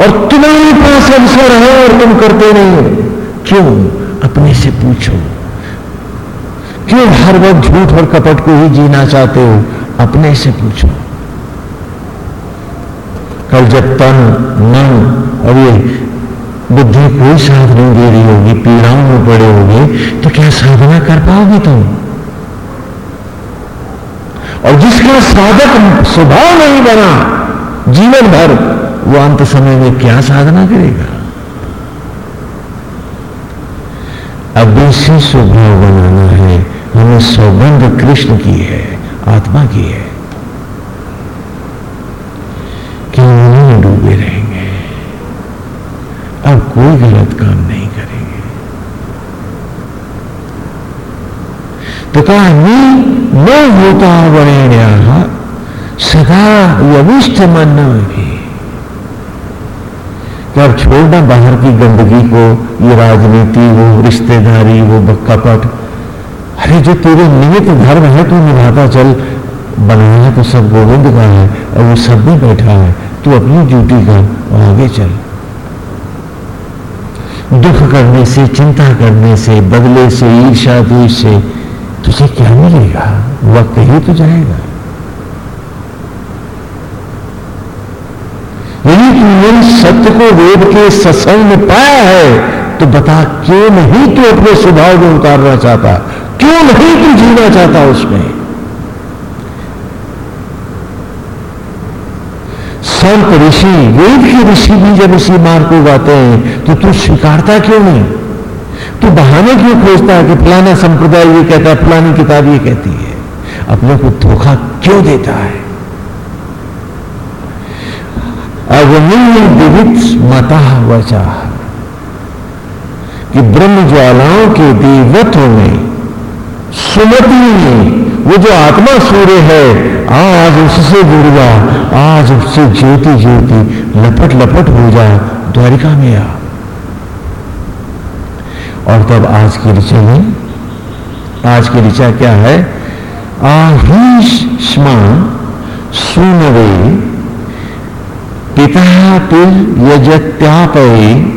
और तुम्हारे पास अवसर है और तुम करते नहीं क्यों? अपने से पूछो। क्यों हर वक्त झूठ और कपट को ही जीना चाहते हो? अपने से पूछो। कल जब तन, मन और ये बुद्धि कोई साथ नहीं दे रही होगी पीड़ाओं में पड़े होगे तो क्या साधना कर पाओगे तुम? और जिसका साधक स्वभाव नहीं बना, जीवन भर, वो अंत समय में क्या साधना करेगा? अब इसी स्वभाव बनाना है। हमें सौगंध कृष्ण की है, आत्मा की है। कोई गलत काम नहीं करेंगे। तो कहा न होता वरेण्या सदा यविष्ठ मन भी क्या छोड़ना बाहर की गंदगी को, ये राजनीति वो, रिश्तेदारी वो कपट अरे, जो तेरे निमित्त धर्म है, तू निभाता चल। बनाया तो सब गोविंद का है, और वो सब भी बैठा है। तू अपनी ड्यूटी कर और आगे चल। दुख करने से, चिंता करने से, बदले से ईर्षा द्वेष से, तुझे क्या मिलेगा? वक्त ही तो जाएगा। यदि तूने सत्य को वेद के सत्संग में पाया है तो बता क्यों नहीं तू अपने स्वभाव में उतारना चाहता? क्यों नहीं तू जीना चाहता उसमें संत ऋषि वेद के ऋषि भी जब इसी मार्ग को गाते हैं तो तू स्वीकारता क्यों नहीं? तू बहाने क्यों खोजता है कि फलाना संप्रदाय ये कहता है, फलानी किताब ये कहती है? अपने को धोखा क्यों देता है? अवनीय विविध मता वचा। कि ब्रह्म ज्वालाओं के देवत्व में सुमति वो जो आत्मा सूर्य है, आज उससे जुड़ जा आज उससे ज्योति ज्योति लपट लपट हो जा, द्वारिका में आ। और तब आज की ऋचा में, आज की ऋचा क्या है? आहिष्मा सुनवे, पिता तिर यजत्यापये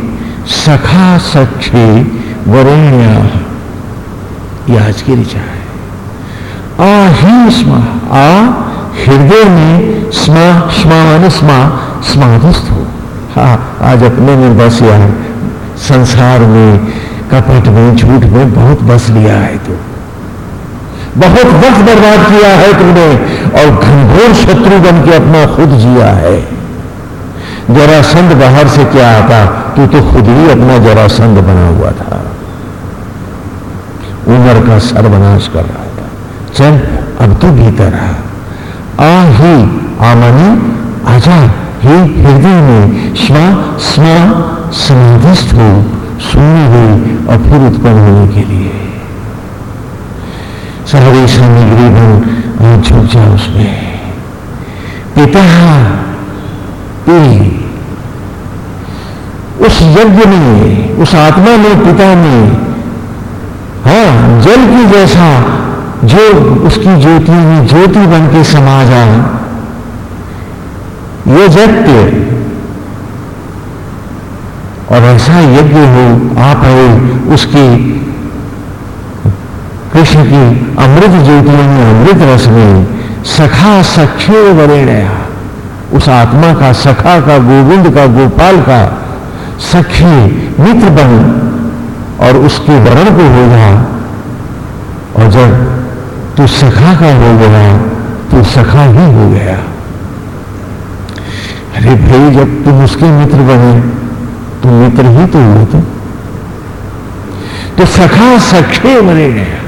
सखा सखे वरेण्या। ये आज की ऋचा है। आ स्मा आ हृदय में स्मा स्मा स्मा हो। हा, आज अपने में बस लिया है संसार में, कपट में, झूठ में बहुत बस लिया है तू। बहुत वक्त बर्बाद किया है तुमने और घनघोर शत्रु बन के अपना खुद जिया है। जरासंध बाहर से क्या आता? तू तो खुद ही अपना जरासंध बना हुआ था। उम्र का सर्वनाश कर रहा चल, अब तो भीतर आ। आ ही आमनी, आजा हे हृदय में स्वा स्वा समाधिस्थ हो शून्य हुई और फिर उत्पन्न होने के लिए। सारी सामग्री बन झुक जाओ उसमें। पिता, पी। उस यज्ञ में, उस आत्मा में, पिता में हाँ जल की जैसा जो उसकी ज्योति में ज्योति बन के समा जाए ये जत्य और ऐसा यज्ञ हो, आप आए उसकी कृष्ण की अमृत ज्योति में अमृत रस में, सखा सख्यो वरेणया उस आत्मा का, सखा का, गोविंद का, गोपाल का सखी मित्र बन, और उसके वरण को होगा और जब तू सखा का हो गया तो सखा ही हो गया। अरे भाई, जब तुम उसके मित्र बने तो मित्र ही तो हुए तो। सखा सखे बने गया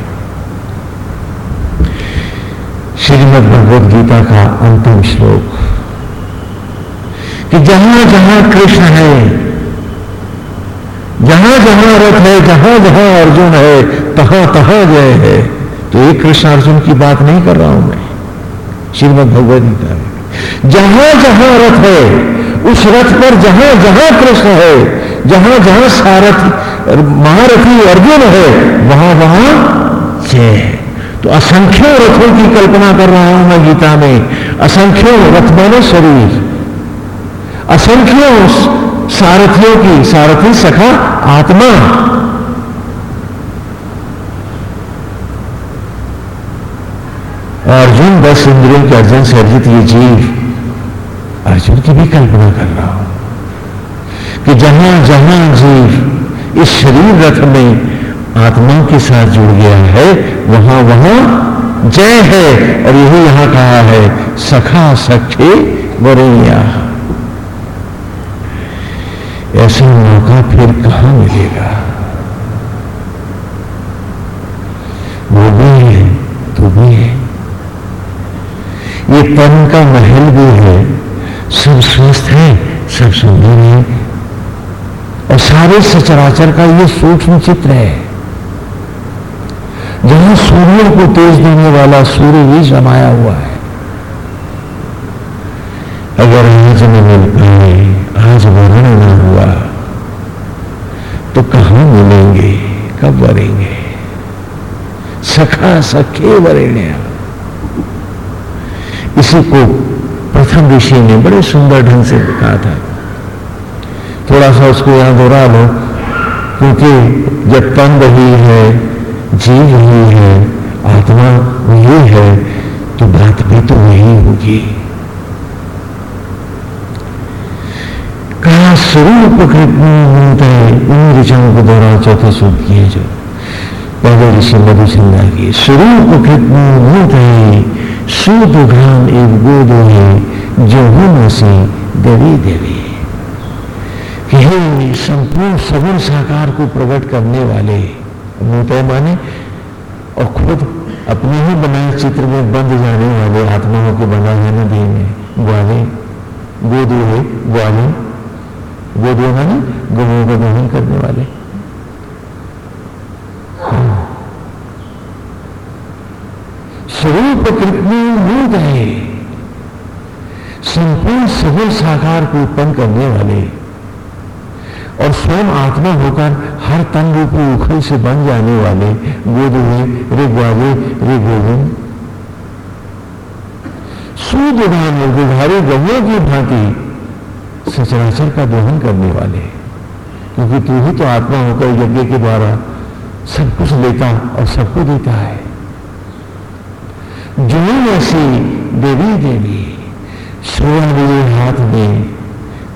श्रीमद भगवद गीता का अंतिम श्लोक। कि जहाँ जहाँ कृष्ण है, जहाँ जहाँ रथ है, जहाँ जहाँ अर्जुन है, तहां तहां जय है। तो एक कृष्ण अर्जुन की बात नहीं कर रहा हूँ मैं। श्रीमद भगवद गीता में। जहाँ जहाँ रथ है, उस रथ पर जहाँ जहाँ कृष्ण है, जहाँ जहाँ सारथी, महारथी अर्जुन है, वहाँ वहाँ जय है। तो असंख्यों रथों की कल्पना कर रहा हूँ मैं गीता में। असंख्यों रथ माने शरीर, असंख्यों सारथियों की, सारथी सखा आत्मा। अर्जुन दस इंद्रियों के अर्जुन से अर्जित ये जीव अर्जुन की भी कल्पना कर रहा हूँ कि जहाँ जहाँ जीव इस शरीर रथ में आत्मा के साथ जुड़ गया है, वहाँ वहाँ जय है। और यही यहाँ कहा है, सखा सखे वरिया ऐसा मौका फिर कहाँ मिलेगा? वो भी है, तू भी है। ये तन का महल भी है। सब स्वस्थ है, सब सुंदर है। और सारे सचराचर का ये सूक्ष्म चित्र है। जहाँ सूर्य को तेज देने वाला सूर्य भी समाया हुआ है। अगर आज न मिल पाए, आज वर्ण न हुआ तो कहाँ मिलेंगे, कब वरेंगे? सखा सखे वरेण्या। इसी को प्रथम ऋषि ने बड़े सुंदर ढंग से कहा था। थोड़ा सा उसको यहाँ दोहरा लो क्योंकि जब तन वही है, जीव वही है, आत्मा वही है तो बात भी तो वही होगी। कहा, स्वरूप है इन ऋषियों को दोहरा, चौथे सूत्र किए जो पहले ऋषि मधुचंदा की, स्वरूप है शुद्ध घाम एक गोद है, जो हूँ से देवी देवी कि हे संपूर्ण सगुण साकार को प्रकट करने वाले मूतय माने, और खुद अपने ही बनाए चित्र में बंद जाने वाले आत्माओं के बना जाने देने ग्वाले, गोदू है, ग्वाले। गोदू माने, गुणों को दहन करने वाले। स्वरूप कृपी मूल है। संपूर्ण सगुण साकार को उत्पन्न करने वाले और स्वयं आत्मा होकर हर तन रूपी उखल से बन जाने वाले गोद हुए ऋगोविंद सूदुधान दुधारी गवों की भांति सचराचर का दोहन करने वाले। क्योंकि तू ही तो आत्मा होकर यज्ञ के द्वारा सब कुछ लेता और सबको देता है। जो ऐसी देवी देवी स्वर्ण हाथ में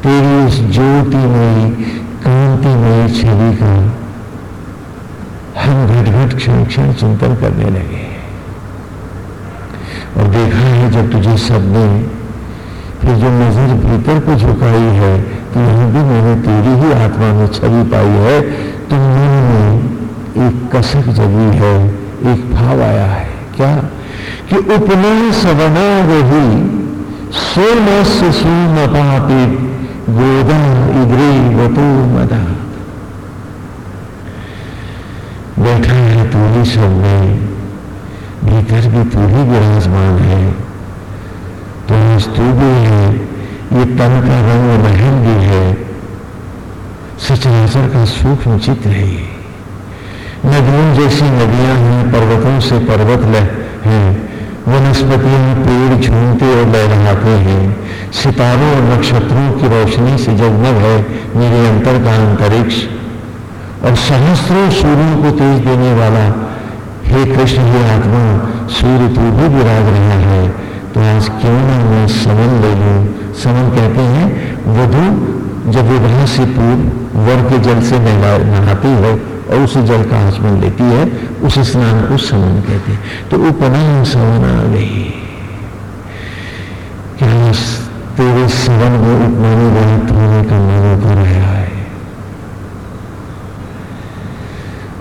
तेरी उस ज्योति में कांतिमय छवि का। हम घट घट क्षण क्षण चिंतन करने लगे और देखा है जब तुझे सबने, फिर जो नज़र भीतर को झुकाई है तो यहाँ भी मैंने तेरी ही आत्मा में छवि पाई है। तो मन में एक कसक जगी है, एक भाव आया है। क्या? कि उपना सवना रही सोमस सुमपापि गोदा इद्रे वतो मदा। बैठा है ही सब में, भीतर भी ही विराजमान है। तो तू भी है, ये तन का रंग महल भी है। सचराचर का सूक्ष्म चित्र है नदियों जैसी नदियाँ हैं, पर्वतों से पर्वत हैं। वनस्पतियाँ पेड़ झूमते और लहराते हैं। सितारों और नक्षत्रों की रोशनी से जगमग है मेरे अंतर का अंतरिक्ष। और सहस्रों सूर्यों को तेज देने वाला, हे कृष्ण, हे आत्मा, सूर्य तू भी विराज रहा है। तो आज क्यों ना मैं समन ले लू? समन कहते हैं, वधु जब विवाह से पूर्व वर के जल से नहाती है। और उस जल का आचमन लेती है, उस स्नान को समन कहते हैं। तो उपना समन आ गई क्या तेरे सवन में उपमानी रहित होने का मन कर रहा है?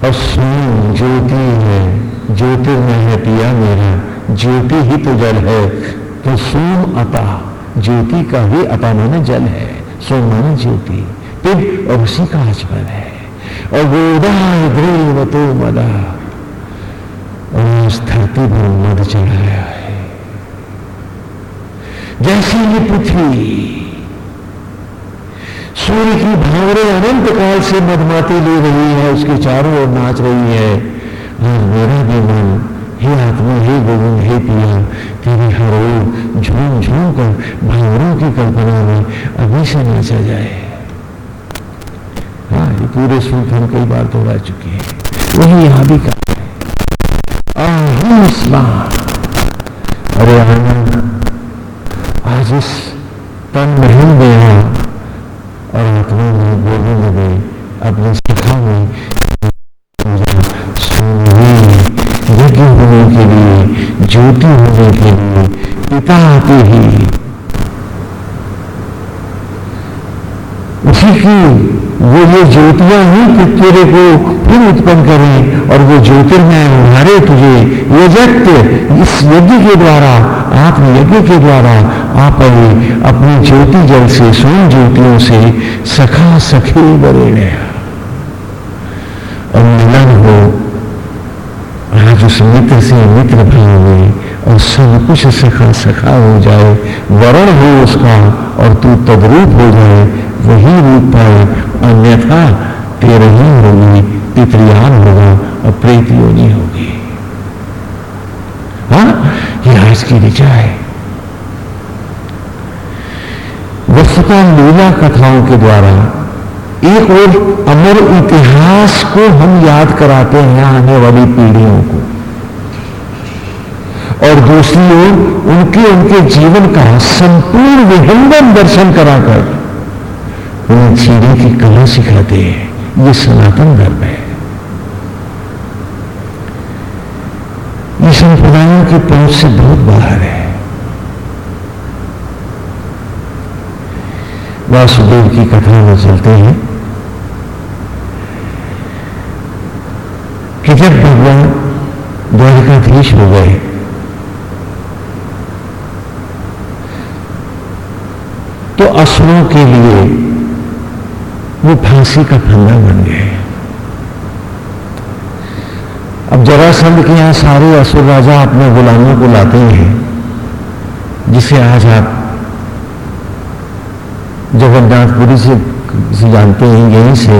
और सुन, ज्योति है ज्योतिर्मय है पिया मेरा, ज्योति ही तो जल है। तो सोम अता, ज्योति का ही अता माने जल है। सोम माने ज्योति। फिर और उसी का आचमन है। और गोदा द्रेव तो मदा धरती पर मद चढ़ाया है। जैसे ये पृथ्वी, सूर्य की भावरे अनंत काल से मधमाती ले रही है, उसके चारों ओर नाच रही है। और मेरा भी मन, हे आत्मा, हे गोविंद हे पिया तेरी हर ओर झूम झूम कर भावरों की कल्पना में अभी से नाचा जाए। हाँ पूरे सूत्र हम कई बार दोहरा चुके हैं। वही यहाँ भी कहा अरे आनंद, आज इस तन महल गया ये ज्योतियाँ ही तेरे को फिर उत्पन्न करें और वो ज्योतिर्मय उभारे तुझे। ये व्यक्त इस यज्ञ के द्वारा आत्म यज्ञ के द्वारा, आप अपनी ज्योति जल से, स्वयं ज्योतियों से सखा सखे बरेणे और मिलन हो, आज उस मित्र से मित्र भाव में और सब कुछ सखा सखा हो जाए, वरण हो उसका और तू तदरूप हो जाए वही रूप पाए, अन्यथा तेरे ही होगी पितृयान होगा और प्रेत योनि होगी। हाँ ये आज की ऋचा है। वस्तुता लीला कथाओं के द्वारा एक और अमर इतिहास को हम याद कराते हैं आने वाली पीढ़ियों को, और दूसरी ओर उनके उनके जीवन का संपूर्ण विहंगम दर्शन कराकर उन्हें जीने की कला सिखाते हैं। ये सनातन धर्म है। ये संप्रदायों की पहुँच से बहुत बाहर है। वासुदेव की कथा में चलते हैं कि जब भगवान द्वारिकाधीश हो गए तो असुरों के लिए वो फांसी का फंदा बन गए। अब जरासंध के यहाँ सारे असुर राजा अपने गुलामों को लाते हैं जिसे आज आप जगन्नाथपुरी से, से जानते हैं यहीं से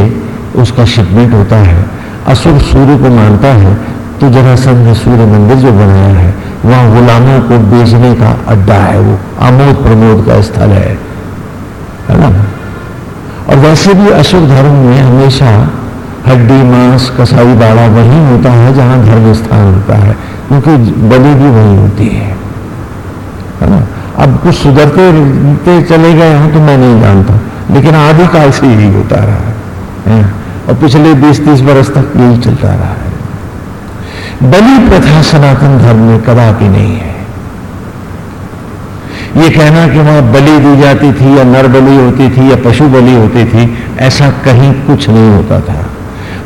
उसका शिपमेंट होता है। असुर सूर्य को मानता है तो जरासंध ने सूर्य मंदिर जो बनाया है वहाँ गुलामों को बेचने का अड्डा है वो आमोद प्रमोद का स्थल है। और वैसे भी अशुभ धर्म में हमेशा हड्डी, मांस, कसाई, बाड़ा वही होता है जहाँ धर्म स्थान होता है, क्योंकि बलि भी वही होती है। है ना? अब कुछ सुधरते चले गए हैं तो मैं नहीं जानता, लेकिन आदिकाल से यही होता रहा है और पिछले 20-30 वर्ष तक यही चलता रहा है। बलि प्रथा सनातन धर्म में कदापि नहीं है। ये कहना कि वहाँ बलि दी जाती थी या नर बलि होती थी या पशु बलि होती थी, ऐसा कहीं कुछ नहीं होता था।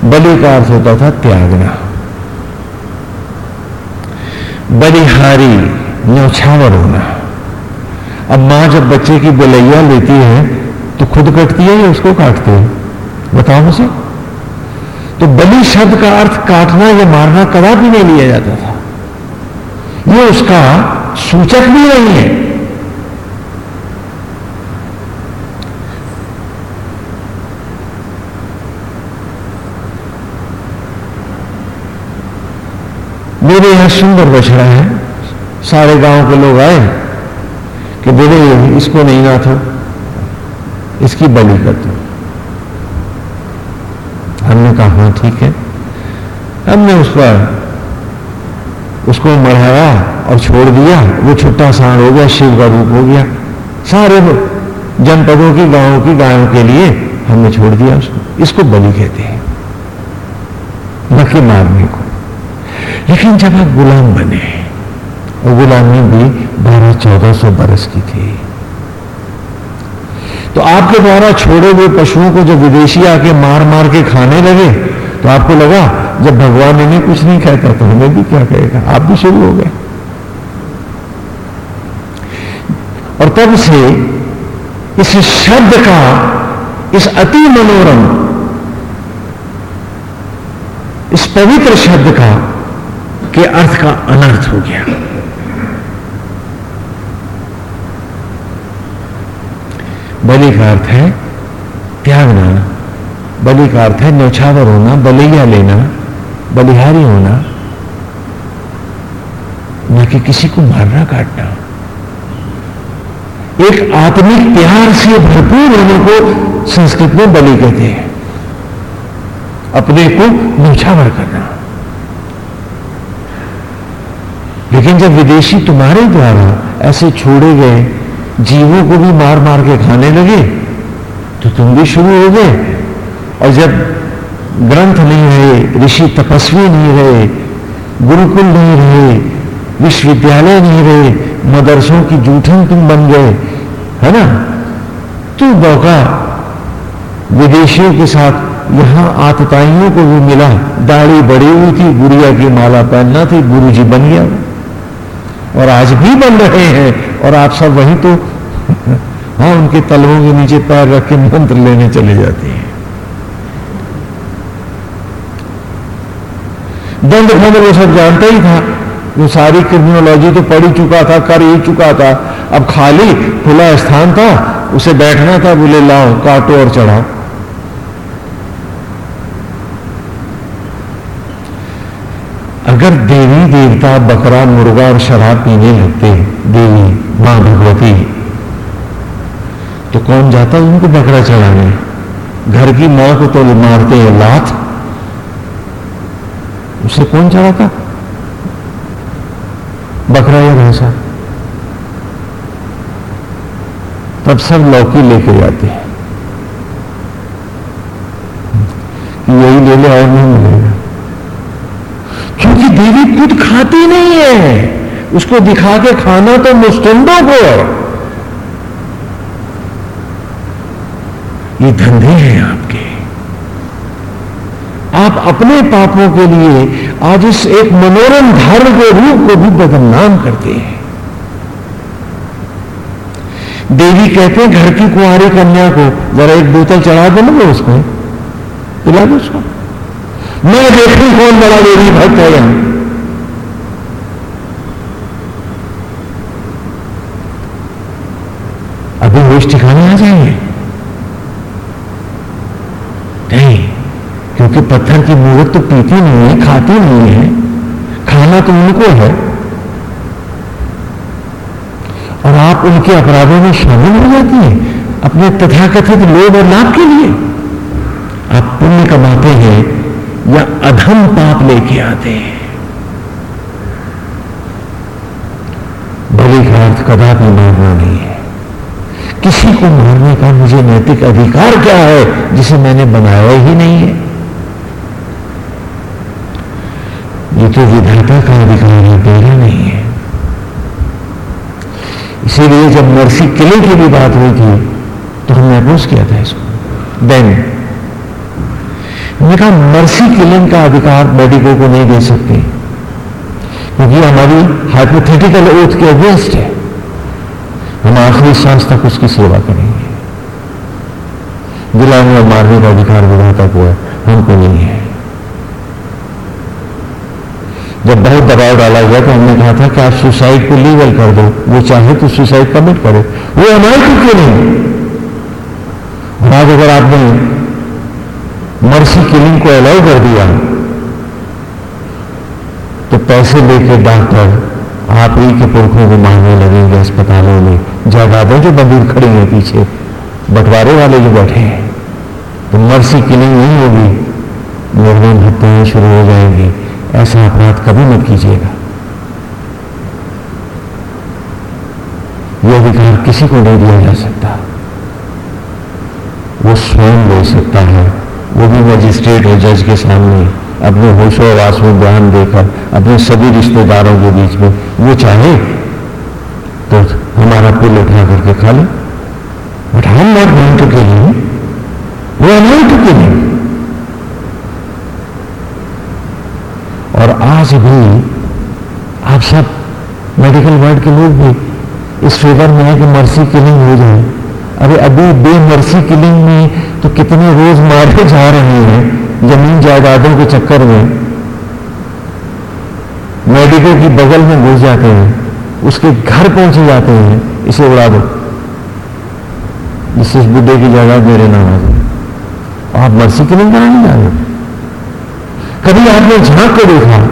बलि का अर्थ होता था त्यागना। बलिहारी, न्यौछावर होना। अब माँ जब बच्चे की बलैया लेती है तो खुद कटती है या उसको काटते हैं? बताओ मुझे। तो बलि शब्द का अर्थ काटना या मारना कदापि नहीं लिया जाता था। ये उसका सूचक भी नहीं है। यहाँ सुंदर बछड़ा है। सारे गाँव के लोग आए कि बोले, इसको नहीं ना था इसकी बलि कर दो। हमने कहा हाँ ठीक है। हमने उस पर उसको मढ़ाया और छोड़ दिया। वो छुट्टा सांड हो गया, शिव का रूप हो गया। सारे जनपदों की, गाँवों की, गायों के लिए हमने छोड़ दिया उसको। इसको बलि कहते हैं। न मारने को। लेकिन जब आप गुलाम बने, और गुलामी भी बारह चौदह सौ बरस की थी तो आपके द्वारा छोड़े हुए पशुओं को जब विदेशी आके मार मार के खाने लगे तो आपको लगा, जब भगवान इन्हें कुछ नहीं कहता तो हमें भी क्या कहेगा? आप भी शुरू हो गए। और तब से इस शब्द का, इस अति मनोरम, इस पवित्र शब्द का के अर्थ का अनर्थ हो गया। बलि का अर्थ है त्यागना, बलि का अर्थ है न्यौछावर होना, बलैया लेना, बलिहारी होना, न कि किसी को मारना काटना। एक आत्मिक प्यार से भरपूर होने को संस्कृत में बलि कहते हैं। अपने को न्यौछावर करना। लेकिन जब विदेशी तुम्हारे द्वारा ऐसे छोड़े गए, जीवों को भी मार मार के खाने लगे तो तुम भी शुरू हो गए। और जब ग्रंथ नहीं रहे, ऋषि तपस्वी नहीं रहे, गुरुकुल नहीं रहे, विश्वविद्यालय नहीं रहे, मदरसों की जूठन तुम बन गए, है ना? तो मौका विदेशियों के साथ यहाँ आतताइयों को भी मिला। दाढ़ी बड़ी हुई थी, गुड़िया की माला पहनना थी, गुरुजी बन गया। और आज भी बन रहे हैं। और आप सब वही तो हाँ उनके तलवों के नीचे पैर रख के मंत्र लेने चले जाते हैं। दंड खंड वो सब जानता ही था। वो सारी क्रिमिनोलॉजी तो पढ़ ही चुका था, कर ही चुका था। अब खाली खुला स्थान था, उसे बैठना था, बोले, लाओ, काटो और चढ़ाओ। अगर देवी, देवता, बकरा, मुर्गा और शराब पीने लगते देवी, माँ, भगवती तो कौन जाता उनको बकरा चढ़ाने घर की माँ को तो मारते हैं लात। उसे कौन चढ़ाता बकरा या भैंसा? तब सब लौकी लेके जाते हैं। यही ले ले और नहीं मिलेगा। देवी खुद खाती नहीं है। उसको दिखा के खाना तो मुस्तंदों को है। ये धंधे हैं आपके। आप अपने पापों के लिए आज इस एक मनोरम धर्म के रूप को भी बदनाम करते हैं। देवी कहते हैं, घर की कुंवारी कन्या को जरा एक बोतल चढ़ा दो ना उसमें। पिला दो उसको। मैं देखूँ कौन बड़ा देवी भक्त है यहाँ अभी होश ठिकाने आ जाएँगे। नहीं, क्योंकि पत्थर की मूर्त तो पीती नहीं है, खाती नहीं है। खाना तो उनको है। और आप उनके अपराधों में शामिल हो जाती हैं, अपने तथाकथित लोभ और लाभ के लिए। आप पुण्य कमाते हैं या अधम पाप लेके आते हैं। बलि का अर्थ कदापि मारना नहीं है किसी को मारने का मुझे नैतिक अधिकार क्या है, जिसे मैंने बनाया ही नहीं है? ये तो विधाता का अधिकार है, मेरा नहीं है। इसीलिए जब मर्सी किले की भी बात हुई थी तो हमने अपोज किया था इसको। देन हमने कहा, मर्सी किलिंग का अधिकार मेडिको को नहीं दे सकते। क्योंकि हमारी हमारी हाइपोथेटिकल ओथ के अगेंस्ट है। हम आखिरी सांस तक उसकी सेवा करेंगे। दिलाने और मारने का अधिकार विधाता को है, हमको नहीं है। जब बहुत दबाव डाला गया तो हमने कहा था कि आप सुसाइड को लीगल कर दो, वो चाहे तो सुसाइड कमिट करे। वो हमारे क्यों नहीं? और आज अगर आपने मर्सी किलिंग को अलाउ कर दिया तो पैसे लेके डॉक्टर आप ही के पुरखों को मारने लगेंगे अस्पतालों में। जायदादों जो बंदूक खड़े हैं पीछे, बंटवारे वाले जो बैठे हैं तो मर्सी किलिंग नहीं होगी निर्मम हत्याएँ शुरू हो जाएँगी। ऐसा अपराध कभी मत कीजिएगा। यह अधिकार किसी को नहीं दिया जा सकता। वो स्वयं ले सकता है। वो भी मजिस्ट्रेट और जज के सामने। अपने होशोवास में बयान देकर, अपने सभी रिश्तेदारों के बीच में, वो चाहे तो हमारा पुल उठा करके खा ले। बट हम नॉट गोइंग टू किल वो अनाउट टू किल और आज भी आप सब मेडिकल वर्ल्ड के लोग भी इस फेवर में है कि मर्सी किलिंग हो जाए। अरे अभी बेमर्सी किलिंग में तो कितने रोज मारे जा रहे हैं ज़मीन जायदादों के चक्कर में? मेडिकल की बगल में घुस जाते हैं, उसके घर पहुँचे जाते हैं। इसे उड़ा दो। जिससे बुढ़े की जायदाद मेरे नाम आ जाए। आप मर्सी किलिंग कराने जा रहे? कभी आपने झाँक कर देखा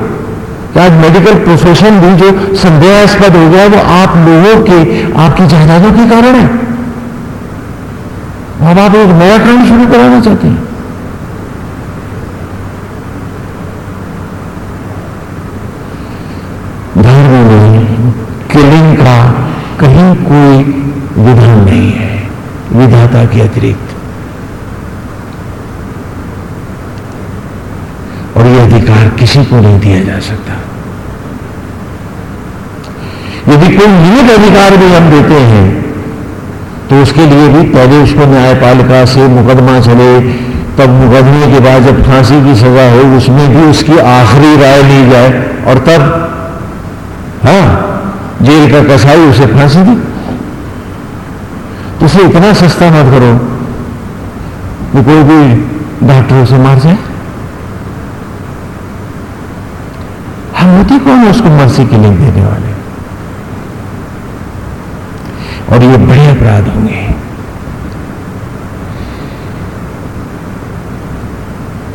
कि आज मेडिकल प्रोफेशन भी जो संदेहास्पद हो गया वो आप लोगों के, आपकी जायदादों के कारण है? अब आप एक नया काम शुरू कराना चाहते हैं। धर्म में किलिंग का कहीं कोई विधान नहीं है, विधाता के अतिरिक्त। और यह अधिकार किसी को नहीं दिया जा सकता। यदि कोई नियत अधिकार भी हम देते हैं तो उसके लिए भी पहले उसको न्यायपालिका से मुकदमा चले। तब मुकदमे के बाद जब फांसी की सजा हो, उसमें भी उसकी आखिरी राय ली जाए और तब हाँ जेल का कसाई उसे फांसी दी। तो उसे इतना सस्ता मत करो कि कोई भी डॉक्टर उसे मार जाए। हम होती कौन है उसको मर्सी के लिए देने वाले? और ये बड़े अपराध होंगे।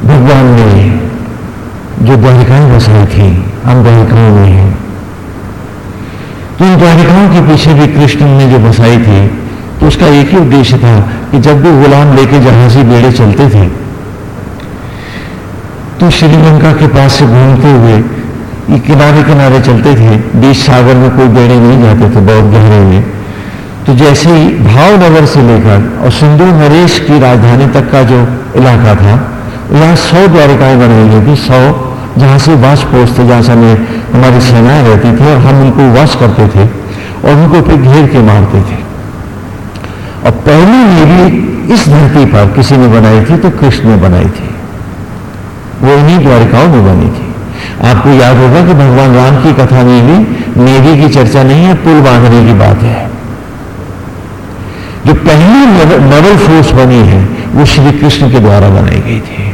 भगवान ने जो द्वारिकाएँ बसाई थी हम द्वारिकाओं में हैं। तो इन द्वारिकाओं के पीछे भी कृष्ण ने जो बसाई थी तो उसका एक ही उद्देश्य था कि जब भी गुलाम लेके जहाजी बेड़े चलते थे तो श्रीलंका के पास से घूमते हुए ये किनारे किनारे चलते थे। बीच सागर में कोई बेड़े नहीं जाते थे, बहुत गहरे में। तो जैसे ही भावनगर से लेकर और सिंधु नरेश की राजधानी तक का जो इलाका था, यहाँ सौ द्वारिकाएँ बनाई गई थी, सौ, जहाँ से पोस्ट थे जहाँ समय हमारी सेनाएँ रहती थी और हम उनको वाश करते थे और उनको फिर घेर के मारते थे। और पहली नेवी इस धरती पर किसी ने बनाई थी तो कृष्ण ने बनाई थी। वो इन्हीं द्वारिकाओं में बनी थी। आपको याद होगा कि भगवान राम की कथा में भी नेवी की चर्चा नहीं है, पुल बांधने की बात है। पहली नवल फोर्स बनी है, वो श्री कृष्ण के द्वारा बनाई गई थी।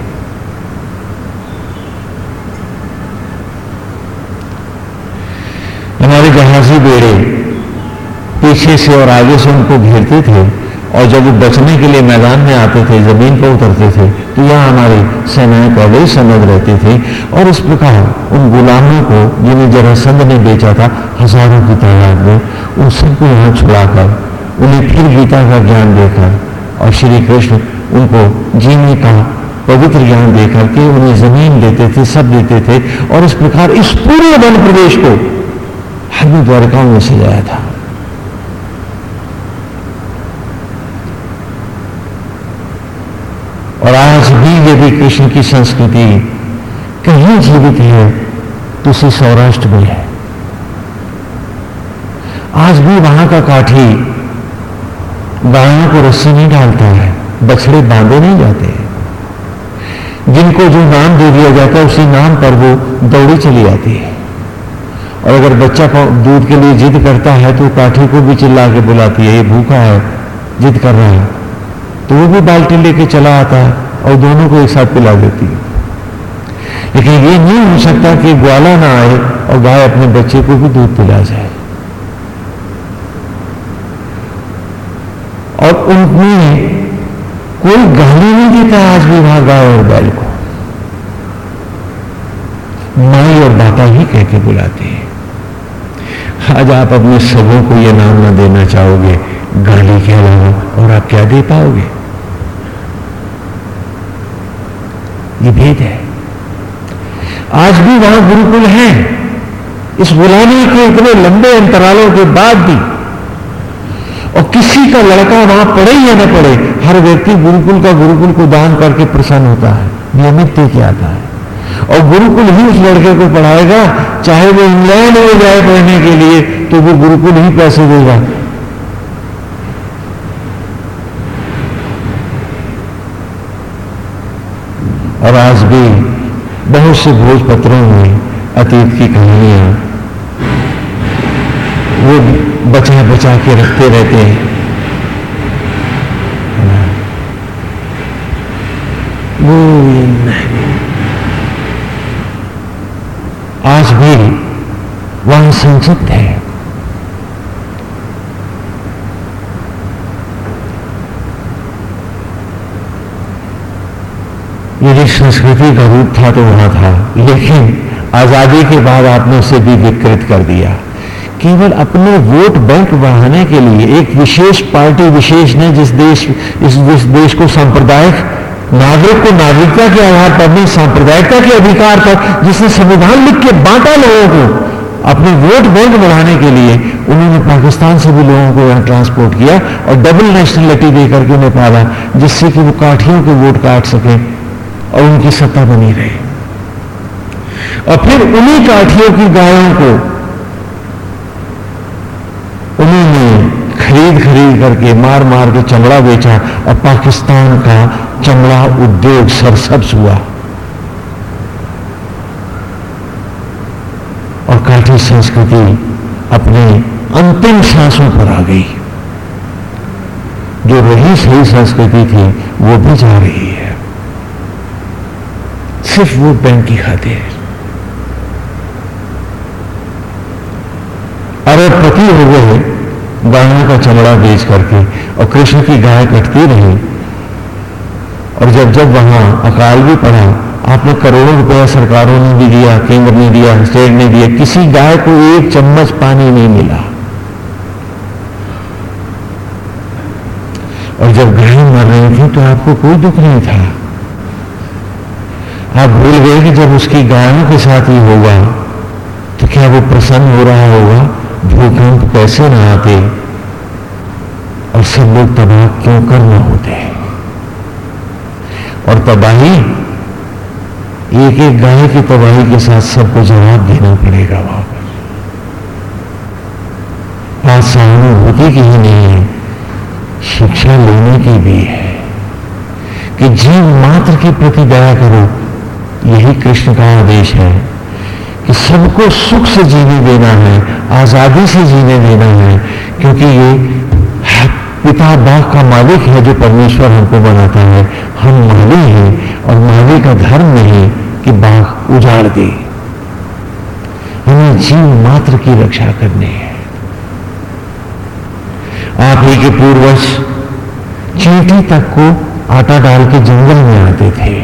हमारे जहाजी बेड़े पीछे से और आगे से उनको घेरते थे और जब वो बचने के लिए मैदान में आते थे, ज़मीन पर उतरते थे तो यह हमारी सेनाएँ पहले ही समझ रहती थी और इस प्रकार उन गुलामों को, जिन्हें जरासंध ने बेचा था, हज़ारों की तादाद में, उन सबको यहाँ छुड़ाकर उन्हें फिर गीता का ज्ञान देकर और श्री कृष्ण उनको जीने का पवित्र ज्ञान देकर के उन्हें ज़मीन देते थे, सब देते थे और इस प्रकार इस पूरे वन प्रदेश को हर द्वारकाओं में सजाया था। और आज भी यदि कृष्ण की संस्कृति कहीं जीवित है तो उसे सौराष्ट्र में है। आज भी वहाँ का काठी गायों को रस्सी नहीं डालता है, बछड़े बांधे नहीं जाते हैं। जिनको जो नाम दे दिया जाता है, उसी नाम पर वो दौड़ी चली जाती है। और अगर बच्चा दूध के लिए जिद करता है तो काठी को भी चिल्ला के बुलाती है, ये भूखा है, जिद कर रहा है। तो वो भी बाल्टी लेके चला आता है और दोनों को एक साथ पिला देती है। लेकिन ये नहीं हो सकता कि ग्वाला ना आए और गाय अपने बच्चे को भी दूध पिला जाए। और उनमें कोई गाली नहीं देता आज भी वहाँ गाय और बैल को। माई और बापा ही कह के बुलाते हैं। आज आप अपने सबों को यह नाम ना देना चाहोगे, गाली के अलावा और आप क्या दे पाओगे? ये भेद है। आज भी वहाँ गुरुकुल हैं। इस बुलाने के इतने लंबे अंतरालों के बाद भी और किसी का लड़का वहाँ पढ़े या न पढ़े, हर व्यक्ति गुरुकुल का गुरुकुल को दान करके प्रसन्न होता है, नियमित के आता है। और गुरुकुल ही उस लड़के को पढ़ाएगा, चाहे वो इंग्लैंड में जाए पढ़ने के लिए तो वो गुरुकुल ही पैसे देगा। और आज भी बहुत से भोजपत्रों में अतीत की कहानियाँ, वो बचा बचा के रखते रहते हैं। वो आज भी वह संचित है। यदि संस्कृति का रूप था तो वहाँ था, लेकिन आज़ादी के बाद आपने उसे भी विकृत कर दिया। केवल अपने वोट बैंक बढ़ाने के लिए एक विशेष पार्टी विशेष ने जिस देश, इस देश को सांप्रदायिक नागरिक को नागरिकता के आधार पर नहीं, सांप्रदायिकता के अधिकार पर, जिसने संविधान लिख के बांटा लोगों को, अपने वोट बैंक बढ़ाने के लिए, उन्होंने पाकिस्तान से भी लोगों को यहाँ ट्रांसपोर्ट किया और डबल नेशनलिटी देकर के उन्हें पाला, जिससे कि वो काठियों के वोट काट सके और उनकी सत्ता बनी रहे। और फिर उन्हीं काठियों की गायों को उन्होंने खरीद खरीद करके मार मार के चमड़ा बेचा और पाकिस्तान का चमड़ा उद्योग सरसब्स हुआ। और काठी संस्कृति अपने अंतिम सांसों पर आ गई। जो रही सही संस्कृति थी, वो भी जा रही है। सिर्फ़ वो बैंक की खातिर अरबपति हो गए गायों का चमड़ा बेच करके और कृष्ण की गाय कटती रही। और जब जब वहाँ अकाल भी पड़ा, आपने करोड़ों रुपया सरकारों ने भी दिया, केंद्र ने दिया, स्टेट ने दिया, किसी गाय को एक चम्मच पानी नहीं मिला। और जब गाय मर रही थी तो आपको कोई दुख नहीं था। आप भूल गए कि जब उसकी गायों के साथ ही होगा तो क्या वो प्रसन्न हो रहा होगा? भूकंप कैसे न आते और सब लोग तबाह क्यों करना होते? और तबाही, एक एक गाय की तबाही के साथ सबको जवाब देना पड़ेगा वहाँ पर। बात सहानुभूति की ही नहीं है, शिक्षा लेने की भी है। कि जीव मात्र के प्रति दया करो, यही कृष्ण का आदेश है कि सबको सुख से जीने देना है आज़ादी से जीने देना है, क्योंकि ये पिता बाग का मालिक है जो परमेश्वर हमको बनाता है। हम माली हैं और माली का धर्म नहीं कि बाग उजाड़ दे। हमें जीव मात्र की रक्षा करनी है। आप ही के पूर्वज चींटी तक को आटा डाल के जंगल में आते थे।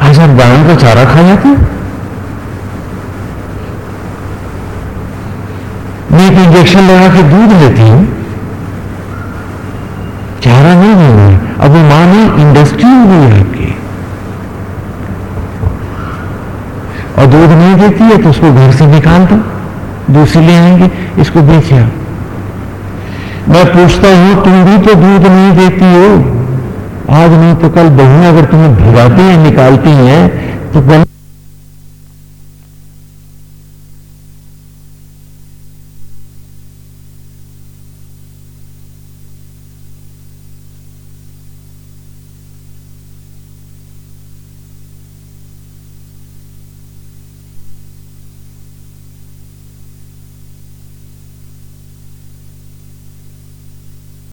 आज आप गायों का चारा खा जाते एक इंजेक्शन लगा के दूध लेती हूँ। चारा नहीं देना है अब वो माँ ने इंडस्ट्री हो गई आपकी और दूध नहीं देती है तो उसको घर से निकाल दो। दूसरी ले आएँगे, इसको बेच मैं पूछता हूँ, तुम भी तो दूध नहीं देती हो। आज नहीं तो कल बहू अगर तुम्हें भिगाती हैं, निकालती हैं तो